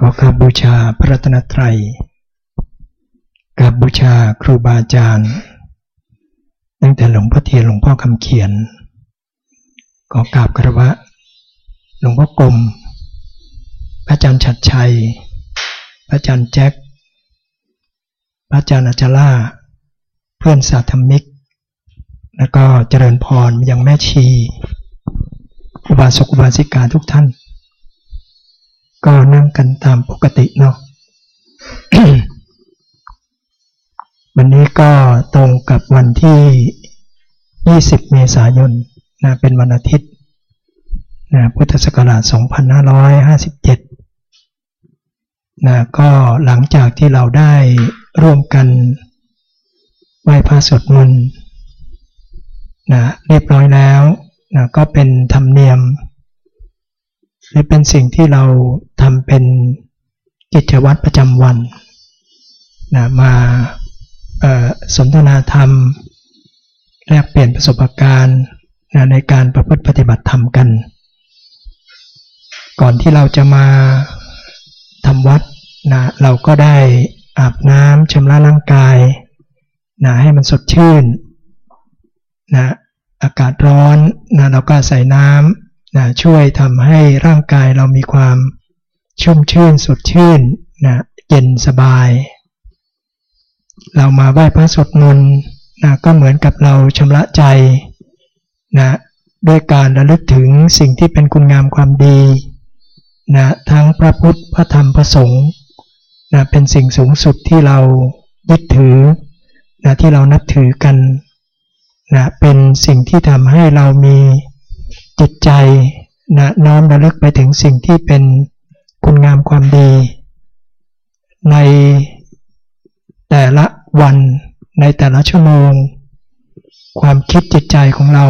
ขอกราบบูชาพระรัตนตรัยกราบบูชาครูบาอาจารย์ ตั้งแต่หลวงพ่อเทียนหลวงพ่อคำเขียนขอกราบคารวะ หลวงพ่อกรมพระอาจารย์ชัดชัย พระอาจารย์แจ็ค พระอาจารย์อาจาร่า เพื่อนสาธมิก แล้วก็เจริญพรยังแม่ชี อุบาสกอุบาสิกาทุกท่าน ก็นั่งกันตามปกติเนาะวันนี้ก็ตรงกับวันที่ 20 เมษายนนะเป็นวันอาทิตย์นะพุทธศักราช 2557นะก็หลังจากที่เราได้ร่วมกันไหว้พระสวดมนต์นะเรียบร้อยแล้วนะก็เป็นธรรมเนียม หรือเป็นสิ่งที่เราทำเป็นกิจวัตรประจำวันนะมาสนทนาธรรมแลกเปลี่ยนประสบการณ์นะในการประพฤติปฏิบัติธรรมกัน ก่อนที่เราจะมาทำวัดนะเราก็ได้อาบน้ำชำระร่างกายนะให้มันสดชื่นนะอากาศร้อนนะเราก็ใส่น้ำ นะช่วยทำให้ร่างกายเรามีความชุ่มชื่นสดชื่นนะเย็นสบาย เรามาไหว้พระสวดมนต์นะก็เหมือนกับเราชำระใจนะด้วยการระลึกถึงสิ่งที่เป็นคุณงามความดีนะทั้งพระพุทธพระธรรมพระสงฆ์นะเป็นสิ่งสูงสุดที่เรายึดถือนะที่เรานับถือกันนะเป็นสิ่งที่ทำให้เรามี จิตใจนะน้อมระลึกไปถึงสิ่งที่เป็นคุณงามความดี ในแต่ละวันในแต่ละชั่วโมง ความคิดจิตใจของเรา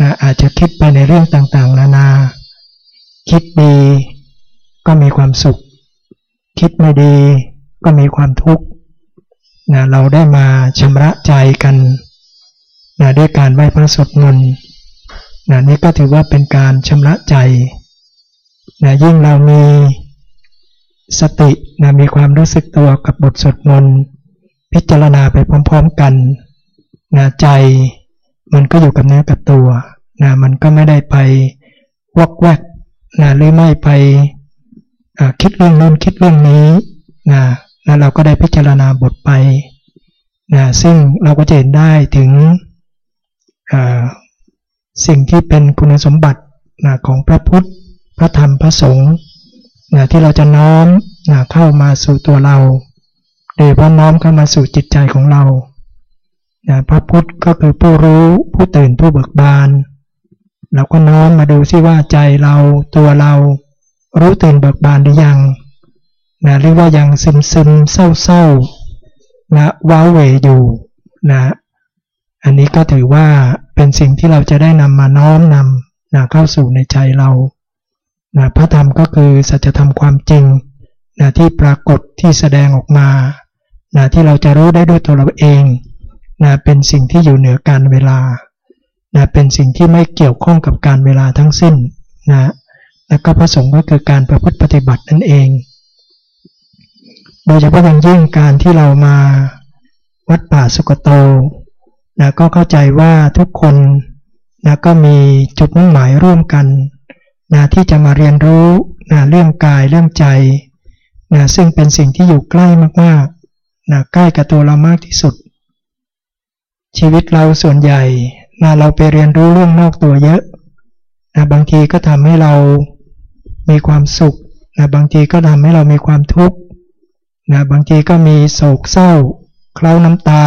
นะอาจจะคิดไปในเรื่องต่างๆ นานา คิดดีก็มีความสุข คิดไม่ดีก็มีความทุกข์นะเราได้มาชำระใจกันนะด้วยการไหว้พระสวดมนต์ นะนี่ก็ถือว่าเป็นการชำระใจนะยิ่งเรามีสตินะมีความรู้สึกตัวกับบทสวดมนต์พิจารณาไปพร้อมๆกันนะใจมันก็อยู่กับเนื้อกับตัวนะมันก็ไม่ได้ไปวอกแวกนะหรือไม่ไปคิดเรื่องนู้นคิดเรื่องนี้นะแล้วเราก็ได้พิจารณาบทไปนะซึ่งเราก็จะเห็นได้ถึง สิ่งที่เป็นคุณสมบัตินะของพระพุทธ พระธรรมพระสงฆ์นะที่เราจะน้อมนะเข้ามาสู่ตัวเราโดยว่าน้อมเข้ามาสู่จิตใจของเรานะพระพุทธก็คือผู้รู้ผู้ตื่นผู้เบิกบานเราก็น้อมมาดูซิว่าใจเราตัวเรารู้ตื่นเบิกบานหรือยังนะหรือว่ายังซึมซึมเศร้าเศร้านะว้าเหวอยู่นะอันนี้ก็ถือว่า เป็นสิ่งที่เราจะได้นำมาน้อมนำนะเข้าสู่ในใจเรานะพระธรรมก็คือสัจธรรมความจริงนะที่ปรากฏที่แสดงออกมานะที่เราจะรู้ได้ด้วยตัวเราเองนะเป็นสิ่งที่อยู่เหนือการเวลานะเป็นสิ่งที่ไม่เกี่ยวข้องกับการเวลาทั้งสิ้นนะแล้วก็พระสงฆ์ก็คือการประพฤติปฏิบัตินั่นเอง โดยเฉพาะอย่างยิ่งการที่เรามาวัดป่าสุกโต นะก็เข้าใจว่าทุกคนนะก็มีจุดมุ่งหมายร่วมกันนะที่จะมาเรียนรู้นะเรื่องกายเรื่องใจนะซึ่งเป็นสิ่งที่อยู่ใกล้มากๆนะใกล้กับตัวเรามากที่สุด ชีวิตเราส่วนใหญ่นะเราไปเรียนรู้เรื่องนอกตัวเยอะนะบางทีก็ทำให้เรามีความสุขนะบางทีก็ทำให้เรามีความทุกข์นะบางทีก็มีโศกเศร้า เคล้าน้ำตา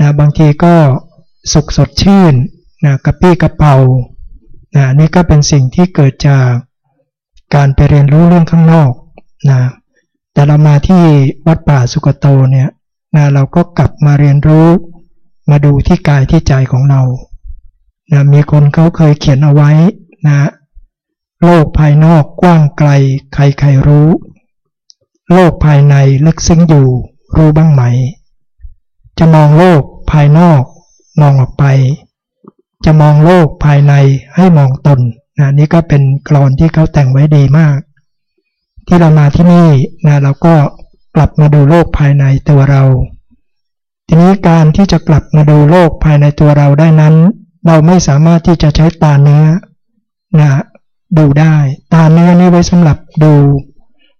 นะบางทีก็สุขสดชื่นนะกระปี้กระเป๋านะนี่ก็เป็นสิ่งที่เกิดจากการไปเรียนรู้เรื่องข้างนอกนะแต่เรามาที่วัดป่าสุกโตเนี่ยนะเราก็กลับมาเรียนรู้มาดูที่กายที่ใจของเรานะมีคนเขาเคยเขียนเอาไว้นะโลกภายนอกกว้างไกลใครใครรู้ โลกภายในลึกซึ้งอยู่รู้บ้างไหม จะมองโลกภายนอกมองออกไป จะมองโลกภายในให้มองตนนะนี่ก็เป็นกรอนที่เขาแต่งไว้ดีมาก ที่เรามาที่นี่นะเราก็กลับมาดูโลกภายในตัวเรา ทีนี้การที่จะกลับมาดูโลกภายในตัวเราได้นั้น เราไม่สามารถที่จะใช้ตาเนื้อนะดูได้ ตาเนื้อนี่ไว้สำหรับดู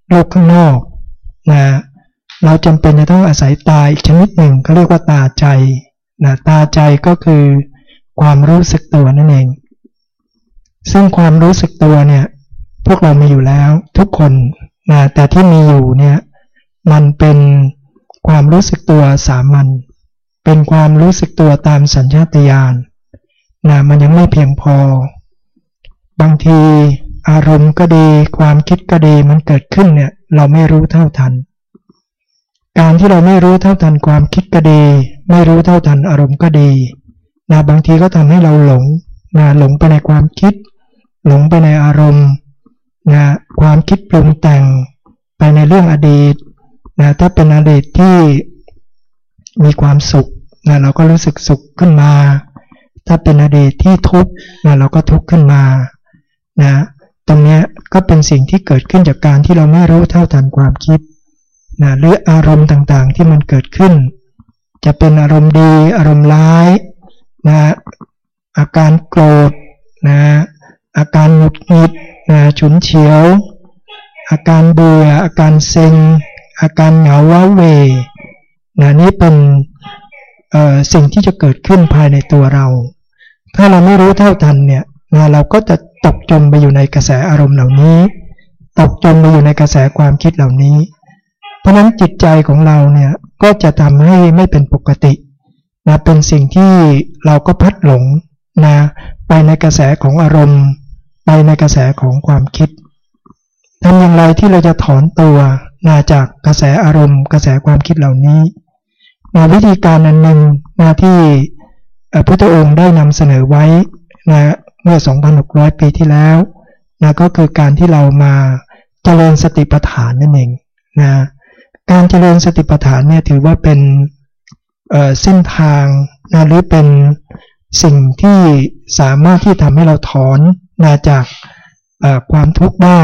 โลกข้างนอกนะ เราจำเป็นจะต้องอาศัยตาอีกชนิดหนึ่งเขาเรียกว่าตาใจนะตาใจก็คือความรู้สึกตัวนั่นเอง ซึ่งความรู้สึกตัวเนี่ย พวกเรามีอยู่แล้วทุกคนนะแต่ที่มีอยู่เนี่ยมันเป็นความรู้สึกตัวสามัญเป็นความรู้สึกตัวตามสัญชาตญาณนะมันยังไม่เพียงพอ บางทีอารมณ์ก็ดี ความคิดก็ดีมันเกิดขึ้นเนี่ย เราไม่รู้เท่าทัน การที่เราไม่รู้เท่าทันความคิดก็ดี ไม่รู้เท่าทันอารมณ์ก็ดีนะบางทีก็ทำให้เราหลงนะหลงไปในความคิด หลงไปในอารมณ์นะความคิดปรุงแต่งไปในเรื่องอดีตนะถ้าเป็นอดีตที่มีความสุขนะเราก็รู้สึกสุขขึ้นมา ถ้าเป็นอดีตที่ทุกข์นะเราก็ทุกข์ขึ้นมานะตรงนี้ก็เป็นสิ่งที่เกิดขึ้นจากการที่เราไม่รู้เท่าทันความคิด นะหรืออารมณ์ต่างๆที่มันเกิดขึ้น จะเป็นอารมณ์ดีอารมณ์ร้ายนะอาการโกรธนะอาการหงุดหงิดนะฉุนเฉียว อาการเบื่ออาการเซ็ง อาการเหงาว้าเวนะนี่เป็นสิ่งที่จะเกิดขึ้นภายในตัวเรา ถ้าเราไม่รู้เท่าทันเนี่ยนะเราก็จะตกจมไปอยู่ในกระแสอารมณ์เหล่านี้ ตกจมไปอยู่ในกระแสความคิดเหล่านี้ ราะนั้นจิตใจของเราเนี่ยก็จะทำให้ไม่เป็นปกตินะเป็นสิ่งที่เราก็พัดหลงนะไปในกระแสของอารมณ์ ไปในกระแสของความคิดทำอย่างไรที่เราจะถอนตัวนะจากกระแสอารมณ์ กระแสความคิดเหล่านี้นะวิธีการอันหนึ่งนะที่พระพุทธองค์ได้นำเสนอไว้นะเมื่อ 2,600 ปีที่แล้วนะก็คือการที่เรามาเจริญสติปัฏฐานนั่นเองนะ การเจริญสติปัฏฐานเนี่ยถือว่าเป็นเส้นทางนะหรือเป็นสิ่งที่สามารถที่ทำให้เราถอนนะจากความทุกข์ได้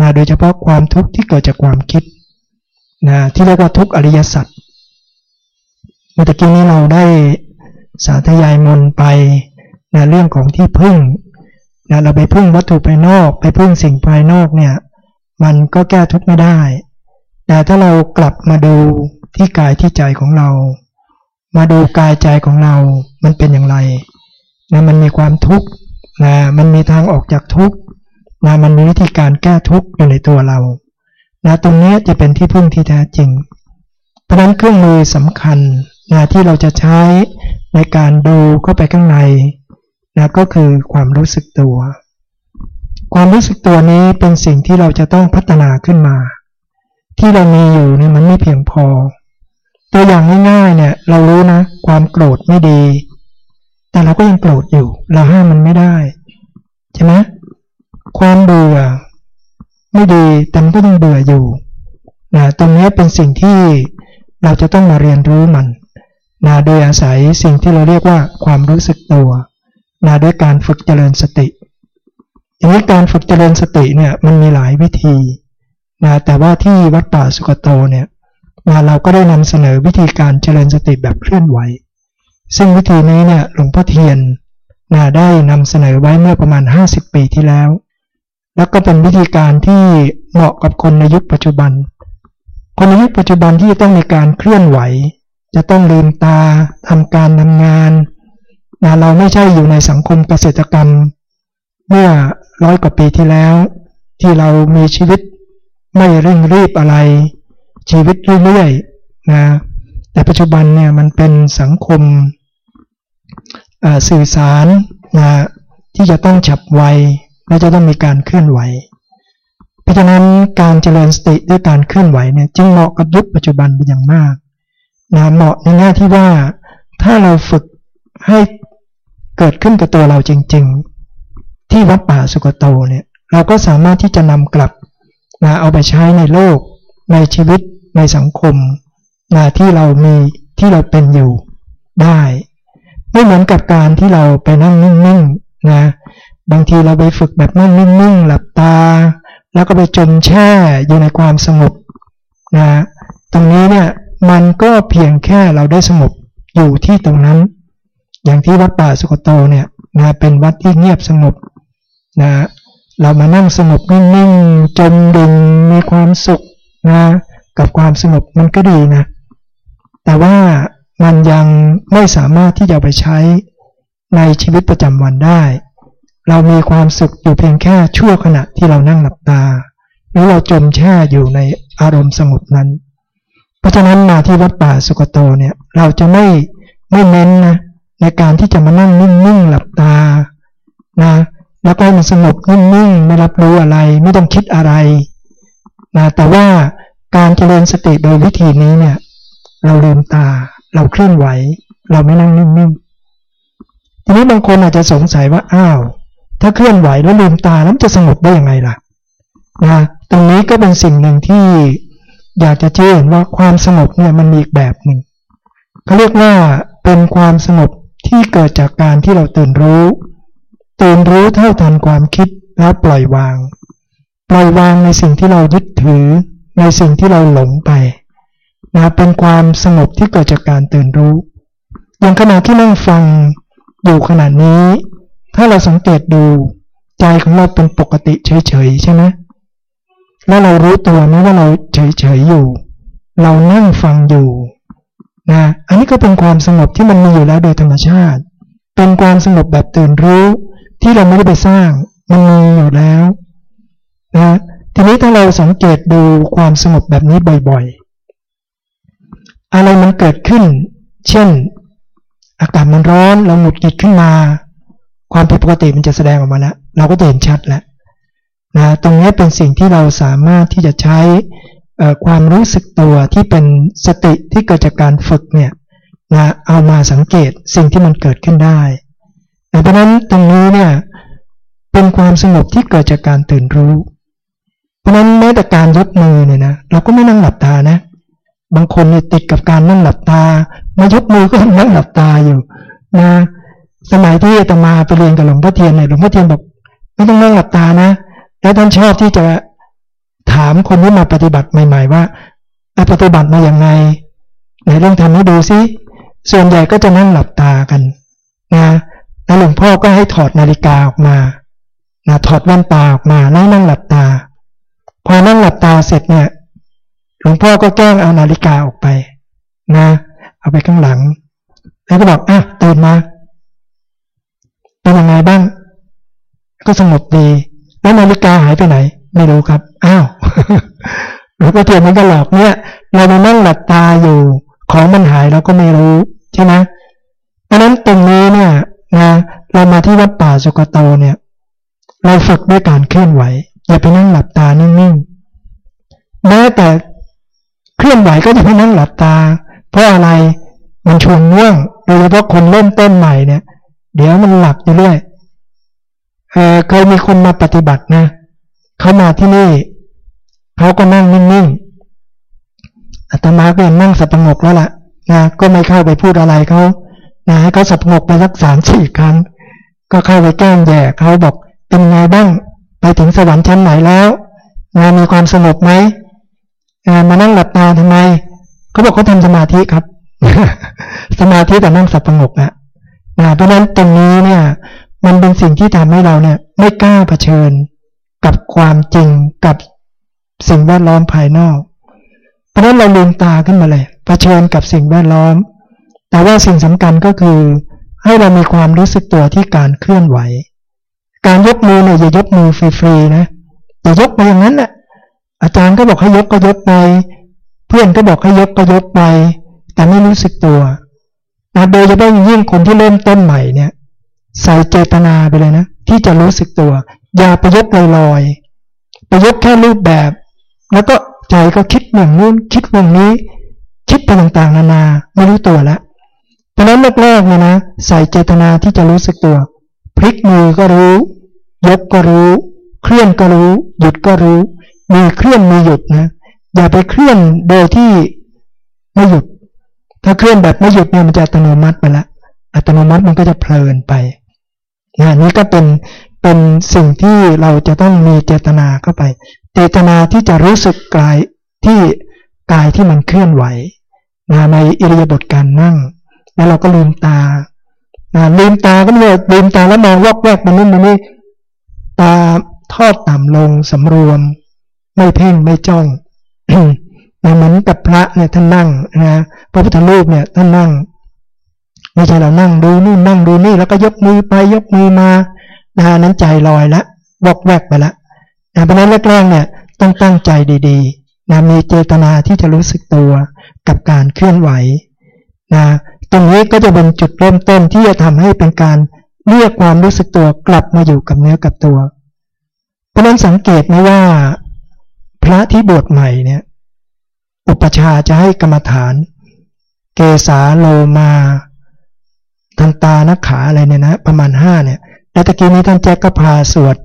นะโดยเฉพาะความทุกข์ที่เกิดจากความคิดนะที่เรียกว่าทุกข์อริยสัจเมื่อกี้นี้เราได้สาธยายมนไปนะเรื่องของที่พึ่งนะเราไปพึ่งวัตถุภายนอก ไปพึ่งสิ่งภายนอกเนี่ยมันก็แก้ทุกข์ไม่ได้ แต่ถ้าเรากลับมาดูที่กายที่ใจของเรา มาดูกายใจของเรา มันเป็นอย่างไรนะมันมีความทุกข์นะมันมีทางออกจากทุกข์นะมันมีวิธีการแก้ทุกข์อยู่ในตัวเรานะตรงนี้จะเป็นที่พึ่งที่แท้จริง เพราะนั้นเครื่องมือสำคัญนะที่เราจะใช้ในการดูเข้าไปข้างในนะก็คือความรู้สึกตัว ความรู้สึกตัวนี้เป็นสิ่งที่เราจะต้องพัฒนาขึ้นมา ที่เรามีอยู่เนี่ยมันไม่เพียงพอ ตัวอย่างง่ายๆเนี่ย เรารู้นะ ความโกรธไม่ดี แต่เราก็ยังโกรธอยู่ เราห้ามมันไม่ได้ใช่ไหมความเบื่อไม่ดีแต่มันก็ยังเบื่ออยู่นะตรงนี้เป็นสิ่งที่เราจะต้องมาเรียนรู้มันนะโดยอาศัยสิ่งที่เราเรียกว่าความรู้สึกตัวนะด้วยการฝึกเจริญสติอย่างนี้การฝึกเจริญสติเนี่ยมันมีหลายวิธี นะแต่ว่าที่วัดป่าสุกโตเนี่ยนะเราก็ได้นำเสนอวิธีการเจริญสติแบบเคลื่อนไหว ซึ่งวิธีนี้เนี่ยหลวงพ่อเทียนนะได้นำเสนอไว้เมื่อประมาณ 50 ปีที่แล้ว แล้วก็เป็นวิธีการที่เหมาะกับคนในยุคปัจจุบัน คนในยุคปัจจุบันที่ต้องมีการเคลื่อนไหว จะต้องลืมตาทำการทำงานนะเราไม่ใช่อยู่ในสังคมเกษตรกรรม เมื่อร้อยกว่าปีที่แล้ว ที่เรามีชีวิต ไม่เร่งรีบอะไร ชีวิตเรื่อยๆนะแต่ปัจจุบันเนี่ยมันเป็นสังคมสื่อสารนะที่จะต้องฉับไวและจะต้องมีการเคลื่อนไหว เพราะฉะนั้นการเจริญสติด้วยการเคลื่อนไหวเนี่ยจึงเหมาะกับยุคปัจจุบันเป็นอย่างมากนะเหมาะในแง่ที่ว่าถ้าเราฝึกให้เกิดขึ้นกับตัวเราจริง ๆ ที่วัดป่าสุกโตเนี่ยเราก็สามารถที่จะนำกลับ นะเอาไปใช้ในโลก ในชีวิต ในสังคมนะที่เรามีที่เราเป็นอยู่ได้ ไม่เหมือนกับการที่เราไปนั่งนิ่งๆนะบางทีเราไปฝึกแบบนั่งนิ่งๆหลับตา แล้วก็ไปจมแช่อยู่ในความสงบนะตรงนี้เนี่ยมันก็เพียงแค่เราได้สงบอยู่ที่ตรงนั้น อย่างที่วัดป่าสุกโตเนี่ยนะเป็นวัดที่เงียบสงบนะ เรามานั่งสงบนิ่งๆจมดิ่งมีความสุขนะกับความสงบมันก็ดีนะ แต่ว่ามันยังไม่สามารถที่จะไปใช้ในชีวิตประจำวันได้ เรามีความสุขอยู่เพียงแค่ชั่วขณะที่เรานั่งหลับตา หรือเราจมแช่อยู่ในอารมณ์สงบนั้น เพราะฉะนั้นมาที่วัดป่าสุกโตเนี่ยเราจะไม่ไม่เน้นนะในการที่จะมานั่งนิ่งๆหลับตานะ แล้วก็มันสงบนิ่งๆไม่รับรู้อะไร ไม่ต้องคิดอะไรนะแต่ว่าการเจริญสติโดยวิธีนี้เนี่ย เราลืมตา เราเคลื่อนไหว เราไม่นั่งนิ่งๆทีนี้บางคนอาจจะสงสัยว่าอ้าว ถ้าเคลื่อนไหวแล้วลืมตาแล้วจะสงบได้ยังไงล่ะนะตรงนี้ก็เป็นสิ่งหนึ่งที่อยากจะเชื่อว่าความสงบเนี่ยมันมีอีกแบบหนึ่งเขาเรียกว่าเป็นความสงบที่เกิดจากการที่เราตื่นรู้ ตื่นรู้เท่าทันความคิดแล้วปล่อยวาง ปล่อยวางในสิ่งที่เรายึดถือ ในสิ่งที่เราหลงไปนะเป็นความสงบที่เกิดจากการตื่นรู้ อย่างขณะที่นั่งฟังอยู่ขณะนี้ ถ้าเราสังเกตดูใจของเราเป็นปกติเฉยๆใช่ไหมแล้วเรารู้ตัวไหมว่าเราเฉยๆอยู่ เรานั่งฟังอยู่นะอันนี้ก็เป็นความสงบที่มันมีอยู่แล้วโดยธรรมชาติ เป็นความสงบแบบตื่นรู้ ที่เราไม่ได้ไปสร้างมันมีอยู่แล้วนะทีนี้ถ้าเราสังเกตดูความสงบแบบนี้บ่อยๆ อะไรมันเกิดขึ้น เช่น อากาศมันร้อนเราหงุดหงิดขึ้นมา ความผิดปกติมันจะแสดงออกมาแล้วเราก็จะเห็นชัดแล้วนะตรงนี้เป็นสิ่งที่เราสามารถที่จะใช้ความรู้สึกตัวที่เป็นสติที่เกิดจากการฝึกเนี่ยนะเอามาสังเกตสิ่งที่มันเกิดขึ้นได้ เพราะนั้นตรงนี้เนี่ยเป็นความสงบที่เกิดจากการตื่นรู้ เพราะนั้นแม้แต่การยกมือเนี่ยนะเราก็ไม่นั่งหลับตานะ บางคนเนี่ยติดกับการนั่งหลับตามายกมือก็นั่งหลับตาอยู่นะสมัยที่อาตมาไปเรียนกับหลวงพ่อเทียนเนี่ยหลวงพ่อเทียนบอกไม่ต้องนั่งหลับตานะแล้วท่านชอบที่จะถามคนที่มาปฏิบัติใหม่ ๆ ว่าปฏิบัติมาอย่างไงไหนลองทำให้ดูซิส่วนใหญ่ก็จะนั่งหลับตากันนะ แล้วหลวงพ่อก็ให้ถอดนาฬิกาออกมานะถอดแว่นตาออกมาแล้วนั่งหลับตา พอนั่งหลับตาเสร็จเนี่ย หลวงพ่อก็แกล้งเอานาฬิกาออกไป นะ เอาไปข้างหลัง แล้วก็บอกอะตื่นมา เป็นยังไงบ้าง ก็สงบดี แล้วนาฬิกาหายไปไหน ไม่รู้ครับ อ้าวหลวงพ่อเทียนมันก็หลอกเนี่ย เรามานั่งหลับตาอยู่ ของมันหายเราก็ไม่รู้ใช่ไหมเพราะนั้นตรงนี้เนี่ย นะเรามาที่วัดป่าสุกโตเนี่ย เราฝึกด้วยการเคลื่อนไหว อย่าไปนั่งหลับตานิ่งๆแม้แต่เคลื่อนไหวก็จะไปนั่งหลับตา เพราะอะไรมันชวนง่วงโดยเฉพาะคนเริ่มต้นใหม่เนี่ย เดี๋ยวมันหลับอยู่เรื่อยเออเคยมีคนมาปฏิบัตินะเขามาที่นี่เขาก็นั่งนิ่งๆอาตมาก็นั่งสงบแล้วล่ะนะก็ไม่เข้าไปพูดอะไรเขา นะให้เขาสงบไปสักสามสี่ครั้ง ก็เข้าไปแกล้งแย่เขาบอกเป็นไงบ้างไปถึงสวรรค์ชั้นไหนแล้วงานมีความสงบไหมงานมานั่งหลับตาทำไมเขาบอกเขาทำสมาธิครับ สมาธิแต่นั่งสับประงกนะนะเพราะนั้นตรงนี้เนี่ย มันเป็นสิ่งที่ทำให้เราเนี่ย ไม่กล้าเผชิญกับความจริงกับสิ่งแวดล้อมภายนอก เพราะนั้นเราลืมตาขึ้นมาเลยเผชิญกับสิ่งแวดล้อม แต่ว่าสิ่งสำคัญก็คือ ให้เรามีความรู้สึกตัวที่การเคลื่อนไหว การยกมือเนี่ยอย่ายกมือฟรีๆนะอย่ายกไปอย่างนั้นแหละอาจารย์ก็บอกให้ยกก็ยกไป เพื่อนก็บอกให้ยกก็ยกไป แต่ไม่รู้สึกตัวนะโดยเฉพาะยิ่งคนที่เริ่มต้นใหม่เนี่ย ใส่เจตนาไปเลยนะ ที่จะรู้สึกตัว อย่าไปยกลอยๆไปยกแค่รูปแบบ แล้วก็ใจก็คิดอย่างนู้นคิดอย่างนี้ คิดไปต่างๆนานา ไม่รู้ตัวแล้ว เพราะนั้นแรกๆเนี่ยนะใส่เจตนาที่จะรู้สึกตัว พลิกมือก็รู้ ยกก็รู้ เคลื่อนก็รู้ หยุดก็รู้ มีเคลื่อนมีหยุดนะอย่าไปเคลื่อนโดยที่ไม่หยุด ถ้าเคลื่อนแบบไม่หยุดเนี่ยมันจะอัตโนมัติไปละอัตโนมัติมันก็จะเพลินไปนะนี่ก็เป็นเป็นสิ่งที่เราจะต้องมีเจตนาเข้าไป เจตนาที่จะรู้สึกกายที่กายที่มันเคลื่อนไหวนะในอิริยาบถการนั่ง แล้วเราก็ลืมตาลืมตาก็เลยลืมตาแล้วมองวอกแวกมันนู่นมันนี่ตาทอดต่ำลงสำรวม ไม่เพ่งไม่จ้องเหมือนกับพระเนี่ยท่านนั่งนะพระพุทธรูปเนี่ยท่านนั่ง ไม่ใช่เรานั่งดูนู่นนั่งดูนี่แล้วก็ยกมือไปยกมือมานะนั้นใจลอยละวอกแวกไปละนะเพราะนั้นแรกๆเนี่ยต้องตั้งใจดีๆนะมีเจตนาที่จะรู้สึกตัวกับการเคลื่อนไหวนะ ตรงนี้ก็จะเป็นจุดเริ่มต้นที่จะทำให้เป็นการเรียกความรู้สึกตัวกลับมาอยู่กับเนื้อกับตัว เพราะนั้นสังเกตไหมว่า พระที่บวชใหม่เนี่ย อุปชาจะให้กรรมฐาน เกสาโลมาทันตานักขาอะไรเนี่ยนะ ประมาณห้าเนี่ยแล้วตะกี้นี้ท่านแจ็คก็พาสวด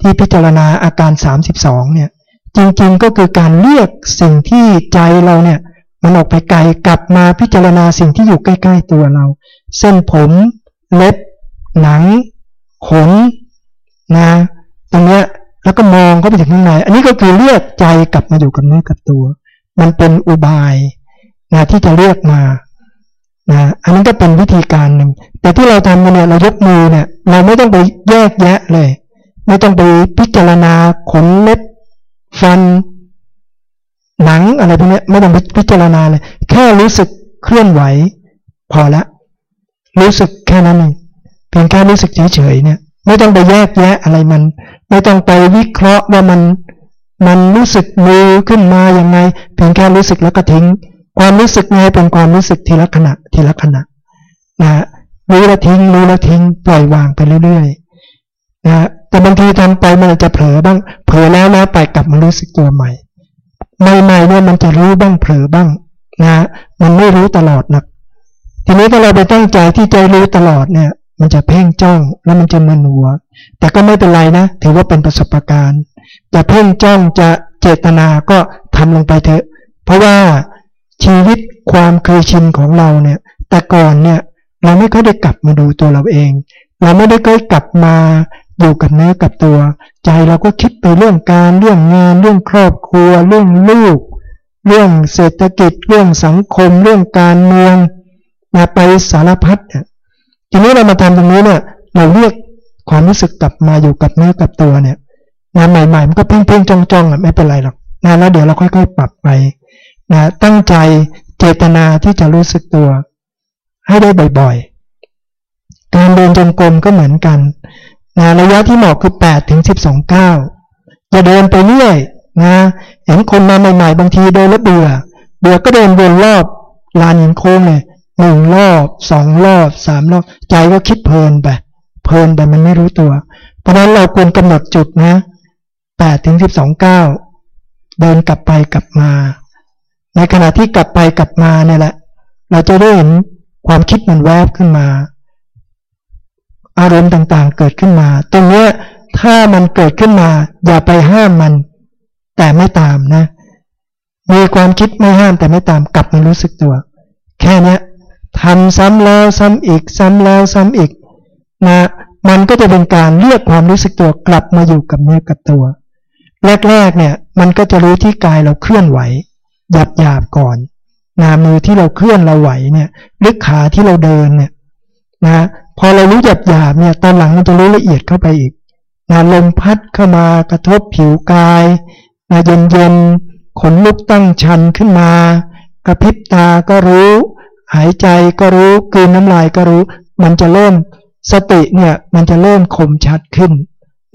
ที่พิจารณาอาการ 32เนี่ย จริงๆก็คือการเรียกสิ่งที่ใจเราเนี่ย มันออกไปไกลกลับมาพิจารณาสิ่งที่อยู่ใกล้ ๆ ตัวเรา เส้นผม เล็บ หนัง ขนนะตรงเนี้ยแล้วก็มองเข้าไปถึงข้างในอันนี้ก็คือเรียกใจกลับมาอยู่กับเนื้อกับตัว มันเป็นอุบายนะที่จะเรียกมานะอันนั้นก็เป็นวิธีการหนึ่ง แต่ที่เราทำเนี่ยเรายกมือเนี่ย เราไม่ต้องไปแยกแยะเลย ไม่ต้องไปพิจารณาขนเล็บฟัน หนังอะไรพวกนี้ไม่ต้องพิจารณาเลย แค่รู้สึกเคลื่อนไหว พอละ รู้สึกแค่นั้นเองเพียงแค่รู้สึกเฉยๆเนี่ย ไม่ต้องไปแยกแยะอะไรมัน ไม่ต้องไปวิเคราะห์ว่ามันมันรู้สึกมือขึ้นมาอย่างไง เพียงแค่รู้สึกแล้วก็ทิ้ง ความรู้สึกไงเป็นความรู้สึกทีละขณะทีละขณะนะรู้แล้วทิ้งรู้แล้วทิ้งปล่อยวางไปเรื่อยๆนะแต่บางทีทำไปมันจะเผลอบ้างเผลอแล้วแล้วไปกลับมารู้สึกตัวใหม่ ใหม่ๆเนี่ยมันจะรู้บ้างเผลอบ้างนะมันไม่รู้ตลอดนะทีนี้ถ้าเราไปตั้งใจที่จะรู้ตลอดเนี่ย มันจะเพ่งจ้องแล้วมันจะมึนหัว แต่ก็ไม่เป็นไรนะ ถือว่าเป็นประสบการณ์จะเพ่งจ้องจะเจตนาก็ทำลงไปเถอะ เพราะว่าชีวิตความเคยชินของเราเนี่ย แต่ก่อนเนี่ยเราไม่เคยได้กลับมาดูตัวเราเอง เราไม่ได้เคยกลับมา อยู่กับเนื้อกับตัว ใจเราก็คิดไปเรื่องการเรื่องงาน เรื่องครอบครัว เรื่องลูก เรื่องเศรษฐกิจ เรื่องสังคม เรื่องการเมืองมาไปสารพัดเนี่ยทีนี้เรามาทำตรงนี้เนี่ยเราเรียกความรู้สึกกลับมาอยู่กับเนื้อกับตัวเนี่ยงานใหม่ๆมันก็เพ่งๆจ้องๆอะไม่เป็นไรหรอกนะแล้วเดี๋ยวเราค่อยๆ ปรับไปนะตั้งใจเจตนาที่จะรู้สึกตัว ให้ได้บ่อยๆ การเดินจงกรมก็เหมือนกัน นะระยะที่เหมาะคือ8ถึง12ก้าวอย่าเดินไปเรื่อยนะเห็นคนมาใหม่ๆ บางทีเดินแล้วเบื่อ เบื่อก็เดินวนรอบลานหินโค้งเลยหนึ่งรอบสองรอบสามรอบใจก็คิดเพลินไปเพลินไปมันไม่รู้ตัว เพราะนั้นเราควรกำหนดจุดนะแปดถึงสิบสองเก้าเดินกลับไปกลับมา ในขณะที่กลับไปกลับมาเนี่ยแหละ เราจะได้เห็นความคิดมันแวบขึ้นมา อารมณ์ต่างๆ เกิดขึ้นมา ตรงนี้ถ้ามันเกิดขึ้นมา อย่าไปห้ามมัน แต่ไม่ตามนะ มีความคิดไม่ห้ามแต่ไม่ตามกลับมารู้สึกตัว แค่นี้ทำซ้ำแล้วซ้ำอีก ซ้ำแล้วซ้ำอีกนะมันก็จะเป็นการเรียกความรู้สึกตัวกลับมาอยู่กับเนื้อกับตัว แรกๆเนี่ยมันก็จะรู้ที่กายเราเคลื่อนไหวหยาบหยาบก่อนนามือที่เราเคลื่อนเราไหวเนี่ยหรือขาที่เราเดินเนี่ย นะพอเรารู้หยาบหยาบเนี่ยตอนหลังมันจะรู้ละเอียดเข้าไปอีกนะลมพัดเข้ามากระทบผิวกายนะเย็นเย็นขนลุกตั้งชันขึ้นมา กระพริบตาก็รู้ หายใจก็รู้กืนน้ำลายก็รู้ มันจะเริ่มสติเนี่ยมันจะเริ่มคมชัดขึ้น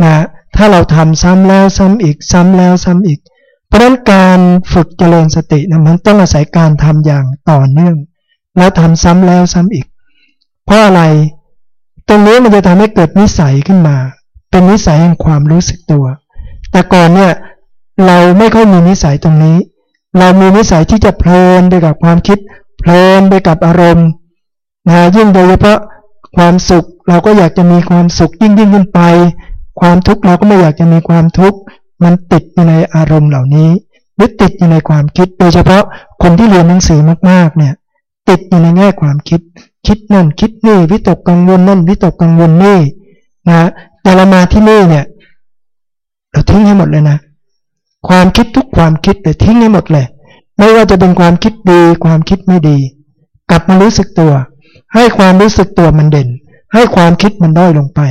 นะถ้าเราทำซ้ำแล้วซ้ำอีกซ้ำแล้วซ้ำอีก เพราะนั้นการฝึกเจริญสตินะมันต้องอาศัยการทำอย่างต่อเนื่อง แล้วทำซ้ำแล้วซ้ำอีก เพราะอะไร ตรงนี้มันจะทำให้เกิดนิสัยขึ้นมา เป็นนิสัยแห่งความรู้สึกตัว แต่ก่อนเนี่ยเราไม่ค่อยมีนิสัยตรงนี้ เรามีนิสัยที่จะเพลินไปกับความคิด เพลินไปกับอารมณ์นะยิ่งโดยเฉพาะความสุขเราก็อยากจะมีความสุขยิ่งยิ่งขึ้นไป ความทุกข์เราก็ไม่อยากจะมีความทุกข์มันติดอยู่ในอารมณ์เหล่านี้หรือติดอยู่ในความคิดโดยเฉพาะคนที่เรียนหนังสือมากๆเนี่ย ติดอยู่ในแง่ความคิด คิดนั่นคิดนี่วิตกกังวลนั่นวิตกกังวลนี่นะแต่เรามาที่นี่เนี่ย เราทิ้งให้หมดเลยนะ ความคิดทุกความคิดเลยทิ้งให้หมดเลย ไม่ว่าจะเป็นความคิดดีความคิดไม่ดี กลับมารู้สึกตัว ให้ความรู้สึกตัวมันเด่น ให้ความคิดมันด้อยลงไป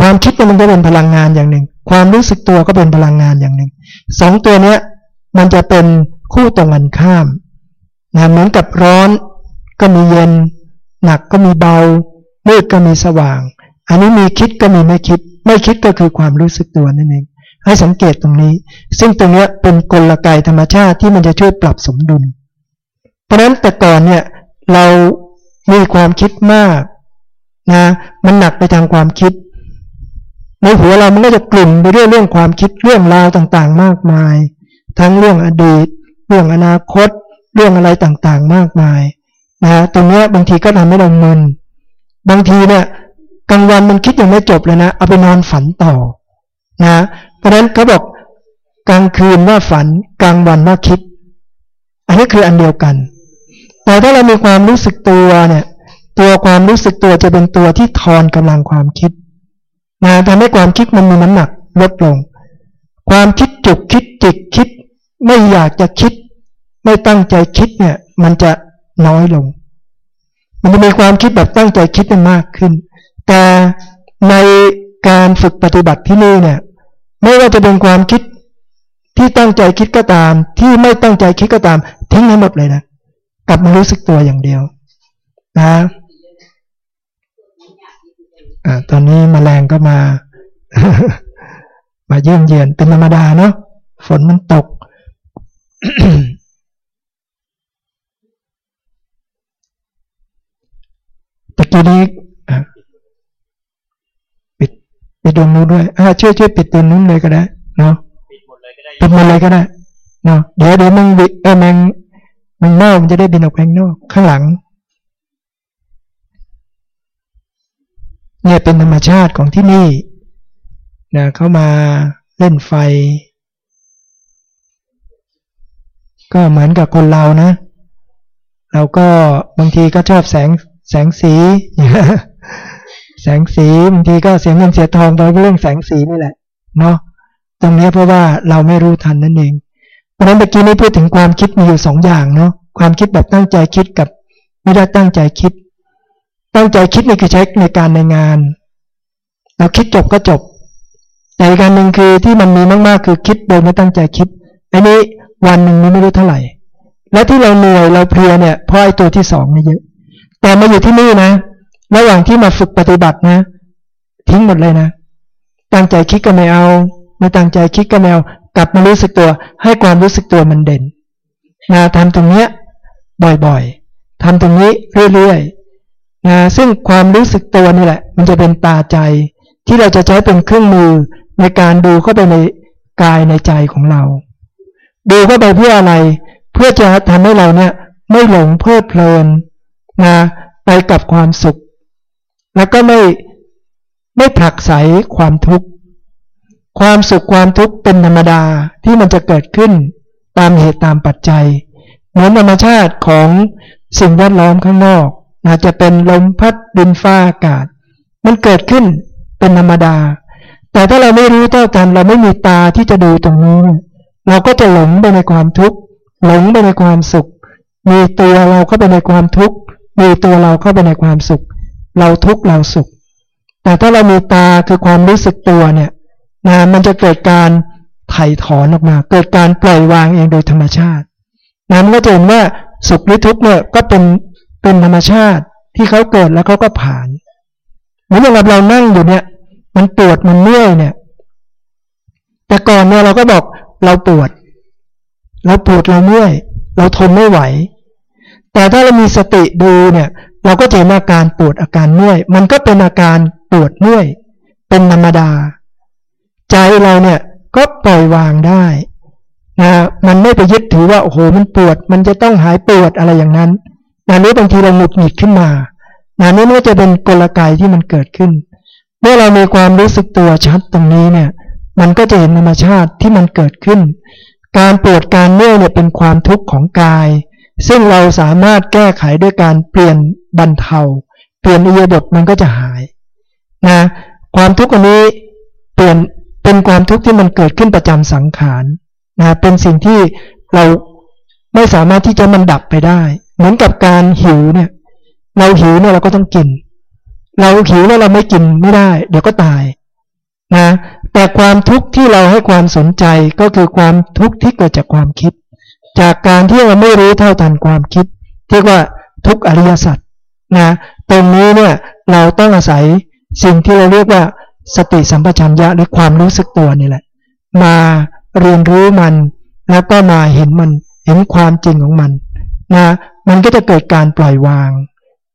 ความคิดมันก็เป็นพลังงานอย่างหนึ่ง ความรู้สึกตัวก็เป็นพลังงานอย่างหนึ่งสองตัวเนี้ยมันจะเป็นคู่ตรงกันข้าม นะเหมือนกับร้อนก็มีเย็น หนักก็มีเบา มืดก็มีสว่าง อันนี้มีคิดก็มีไม่คิด ไม่คิดก็คือความรู้สึกตัวนั่นเอง ให้สังเกตตรงนี้ ซึ่งตรงนี้เป็นกลไกธรรมชาติที่มันจะช่วยปรับสมดุล เพราะฉะนั้นแต่ก่อนเนี่ยเรามีความคิดมากนะมันหนักไปทางความคิด ในหัวเรามันก็จะกลุ่มไปด้วยเรื่องความคิดเรื่องราวต่างๆ มากมาย ทั้งเรื่องอดีต เรื่องอนาคต เรื่องอะไรต่างๆมากมายนะตรงนี้บางทีก็ทำให้เรามึนบางทีเนี่ยกลางวันมันคิดยังไม่จบเลยนะ เอาไปนอนฝันต่อนะเพราะฉะนั้นเขาบอกกลางคืนว่าฝันกลางวันว่าคิด อันนี้คืออันเดียวกัน แต่ถ้าเรามีความรู้สึกตัวเนี่ย ตัวความรู้สึกตัวจะเป็นตัวที่ทอนกำลังความคิดนะทำให้ความคิดมันมีน้ำหนักลดลง ความคิดจุกคิดจิกคิด ไม่อยากจะคิด ไม่ตั้งใจคิดเนี่ย มันจะน้อยลง มันจะมีความคิดแบบตั้งใจคิดมากขึ้น แต่ในการฝึกปฏิบัติที่นี่เนี่ย ไม่ว่าจะเป็นความคิดที่ตั้งใจคิดก็ตาม ที่ไม่ตั้งใจคิดก็ตาม ทิ้งให้หมดเลยนะกลับมารู้สึกตัวอย่างเดียว นะอ่าตอนนี้มแมลงก็มา มาเยี่ยมเยียนเป็นธรรมดาเนาะฝนมันตก ตะกี้นี้ปิดดวงนู้นด้วยอ่าช่วยช่วยปิดตัวนู้นเลยก็ได้เนาะปิดหมดเลยก็ได้ปิดหมดเลยก็ได้เนาะเดี๋ยวเดี๋ยวมึงบิเออมึงมึงเมามันจะได้บินออกไปข้างนอก ข้างหลัง เนี่ยเป็นธรรมชาติของที่นี่นะเข้ามาเล่นไฟ ก็เหมือนกับคนเรานะ เราก็บางทีก็ชอบแสง แสงสี แสงสีบางทีก็เสียเงินเสียทองโดยเรื่องแสงสีนี่แหละ เนาะตรงนี้เพราะว่าเราไม่รู้ทันนั่นเอง เพราะนั้นเมื่อกี้นี้พูดถึงความคิดมีอยู่สองอย่างเนาะความคิดแบบตั้งใจคิดกับไม่ได้ตั้งใจคิด ตั้งใจคิดนี่คือใช้ในการในงาน เราคิดจบก็จบ แต่อีกการหนึ่งคือที่มันมีมากๆคือคิดโดยไม่ตั้งใจคิดอันนี้วันหนึ่งนี้ไม่รู้เท่าไหร่ และที่เราเหนื่อยเราเพลียเนี่ยเพราะไอ้ตัวที่สองนี่เยอะ แต่มาอยู่ที่นี่นะระหว่างที่มาฝึกปฏิบัตินะ ทิ้งหมดเลยนะตั้งใจคิดก็ไม่เอา ไม่ตั้งใจคิดก็ไม่เอากลับมารู้สึกตัว ให้ความรู้สึกตัวมันเด่นนะทำตรงเนี้ยบ่อยๆทำตรงนี้เรื่อยๆนะซึ่งความรู้สึกตัวนี่แหละ มันจะเป็นตาใจ ที่เราจะใช้เป็นเครื่องมือในการดูเข้าไปในกายในใจของเรา ดูเข้าไปเพื่ออะไร เพื่อจะทำให้เราเนี่ยไม่หลงเพลิดเพลิน นะไปกับความสุข แล้วก็ไม่ไม่ผลักไสความทุกข์ความสุขความทุกข์เป็นธรรมดาที่มันจะเกิดขึ้นตามเหตุตามปัจจัย เหมือนธรรมชาติของสิ่งแวดล้อมข้างนอกอาจจะเป็นลมพัดดินฟ้าอากาศ มันเกิดขึ้นเป็นธรรมดา แต่ถ้าเราไม่รู้เท่ากันเราไม่มีตาที่จะดูตรงนี้ เราก็จะหลงไปในความทุกข์หลงไปในความสุข มีตัวเราเข้าไปในความทุกข์ มีตัวเราเข้าไปในความสุข เราทุกข์เราสุข แต่ถ้าเรามีตาคือความรู้สึกตัวเนี่ยนะมันจะเกิดการไถ่ถอนออกมา เกิดการปล่อยวางเองโดยธรรมชาตินั้นก็จะเห็นว่าสุขหรือทุกข์เนี่ยก็เป็นเป็นธรรมชาติที่เขาเกิดแล้วเขาก็ผ่านเหมือนอย่างเรานั่งอยู่เนี่ย มันปวดมันเมื่อยเนี่ย แต่ก่อนเนี่ยเราก็บอกเราปวด เราปวดเราเมื่อย เราทนไม่ไหว แต่ถ้าเรามีสติดูเนี่ย เราก็จะเห็นอาการปวดอาการเมื่อย มันก็เป็นอาการปวดเมื่อย เป็นธรรมดา ใจเราเนี่ยก็ปล่อยวางได้นะมันไม่ไปยึดถือว่าโอ้โหมันปวด มันจะต้องหายปวดอะไรอย่างนั้นนะนี้บางทีเราหงุดหงิดขึ้นมานะนี้มันจะเป็นกลไกที่มันเกิดขึ้น เมื่อเรามีความรู้สึกตัวชัดตรงนี้เนี่ย มันก็จะเห็นธรรมชาติที่มันเกิดขึ้น การปวดการเมื่อยเนี่ยเป็นความทุกข์ของกาย ซึ่งเราสามารถแก้ไขด้วยการเปลี่ยนบรรเทา เปลี่ยนอิยบทมันก็จะหายนะความทุกข์อันนี้เปลี่ยนเป็นความทุกข์ที่มันเกิดขึ้นประจำสังขารนะเป็นสิ่งที่เราไม่สามารถที่จะมันดับไปได้ เหมือนกับการหิวเนี่ย เราหิวเนี่ยเราก็ต้องกิน เราหิวแล้วเราไม่กินไม่ได้ เดี๋ยวก็ตายนะแต่ความทุกข์ที่เราให้ความสนใจก็คือความทุกข์ที่เกิดจากความคิด จากการที่เราไม่รู้เท่าทันความคิดเรียกว่าทุกอริยสัจนะตรงนี้เนี่ยเราต้องอาศัยสิ่งที่เราเรียกว่าสติสัมปชัญญะหรือความรู้สึกตัวนี่แหละ มาเรียนรู้มันแล้วก็มาเห็นมันเห็นความจริงของมันนะมันก็จะเกิดการปล่อยวาง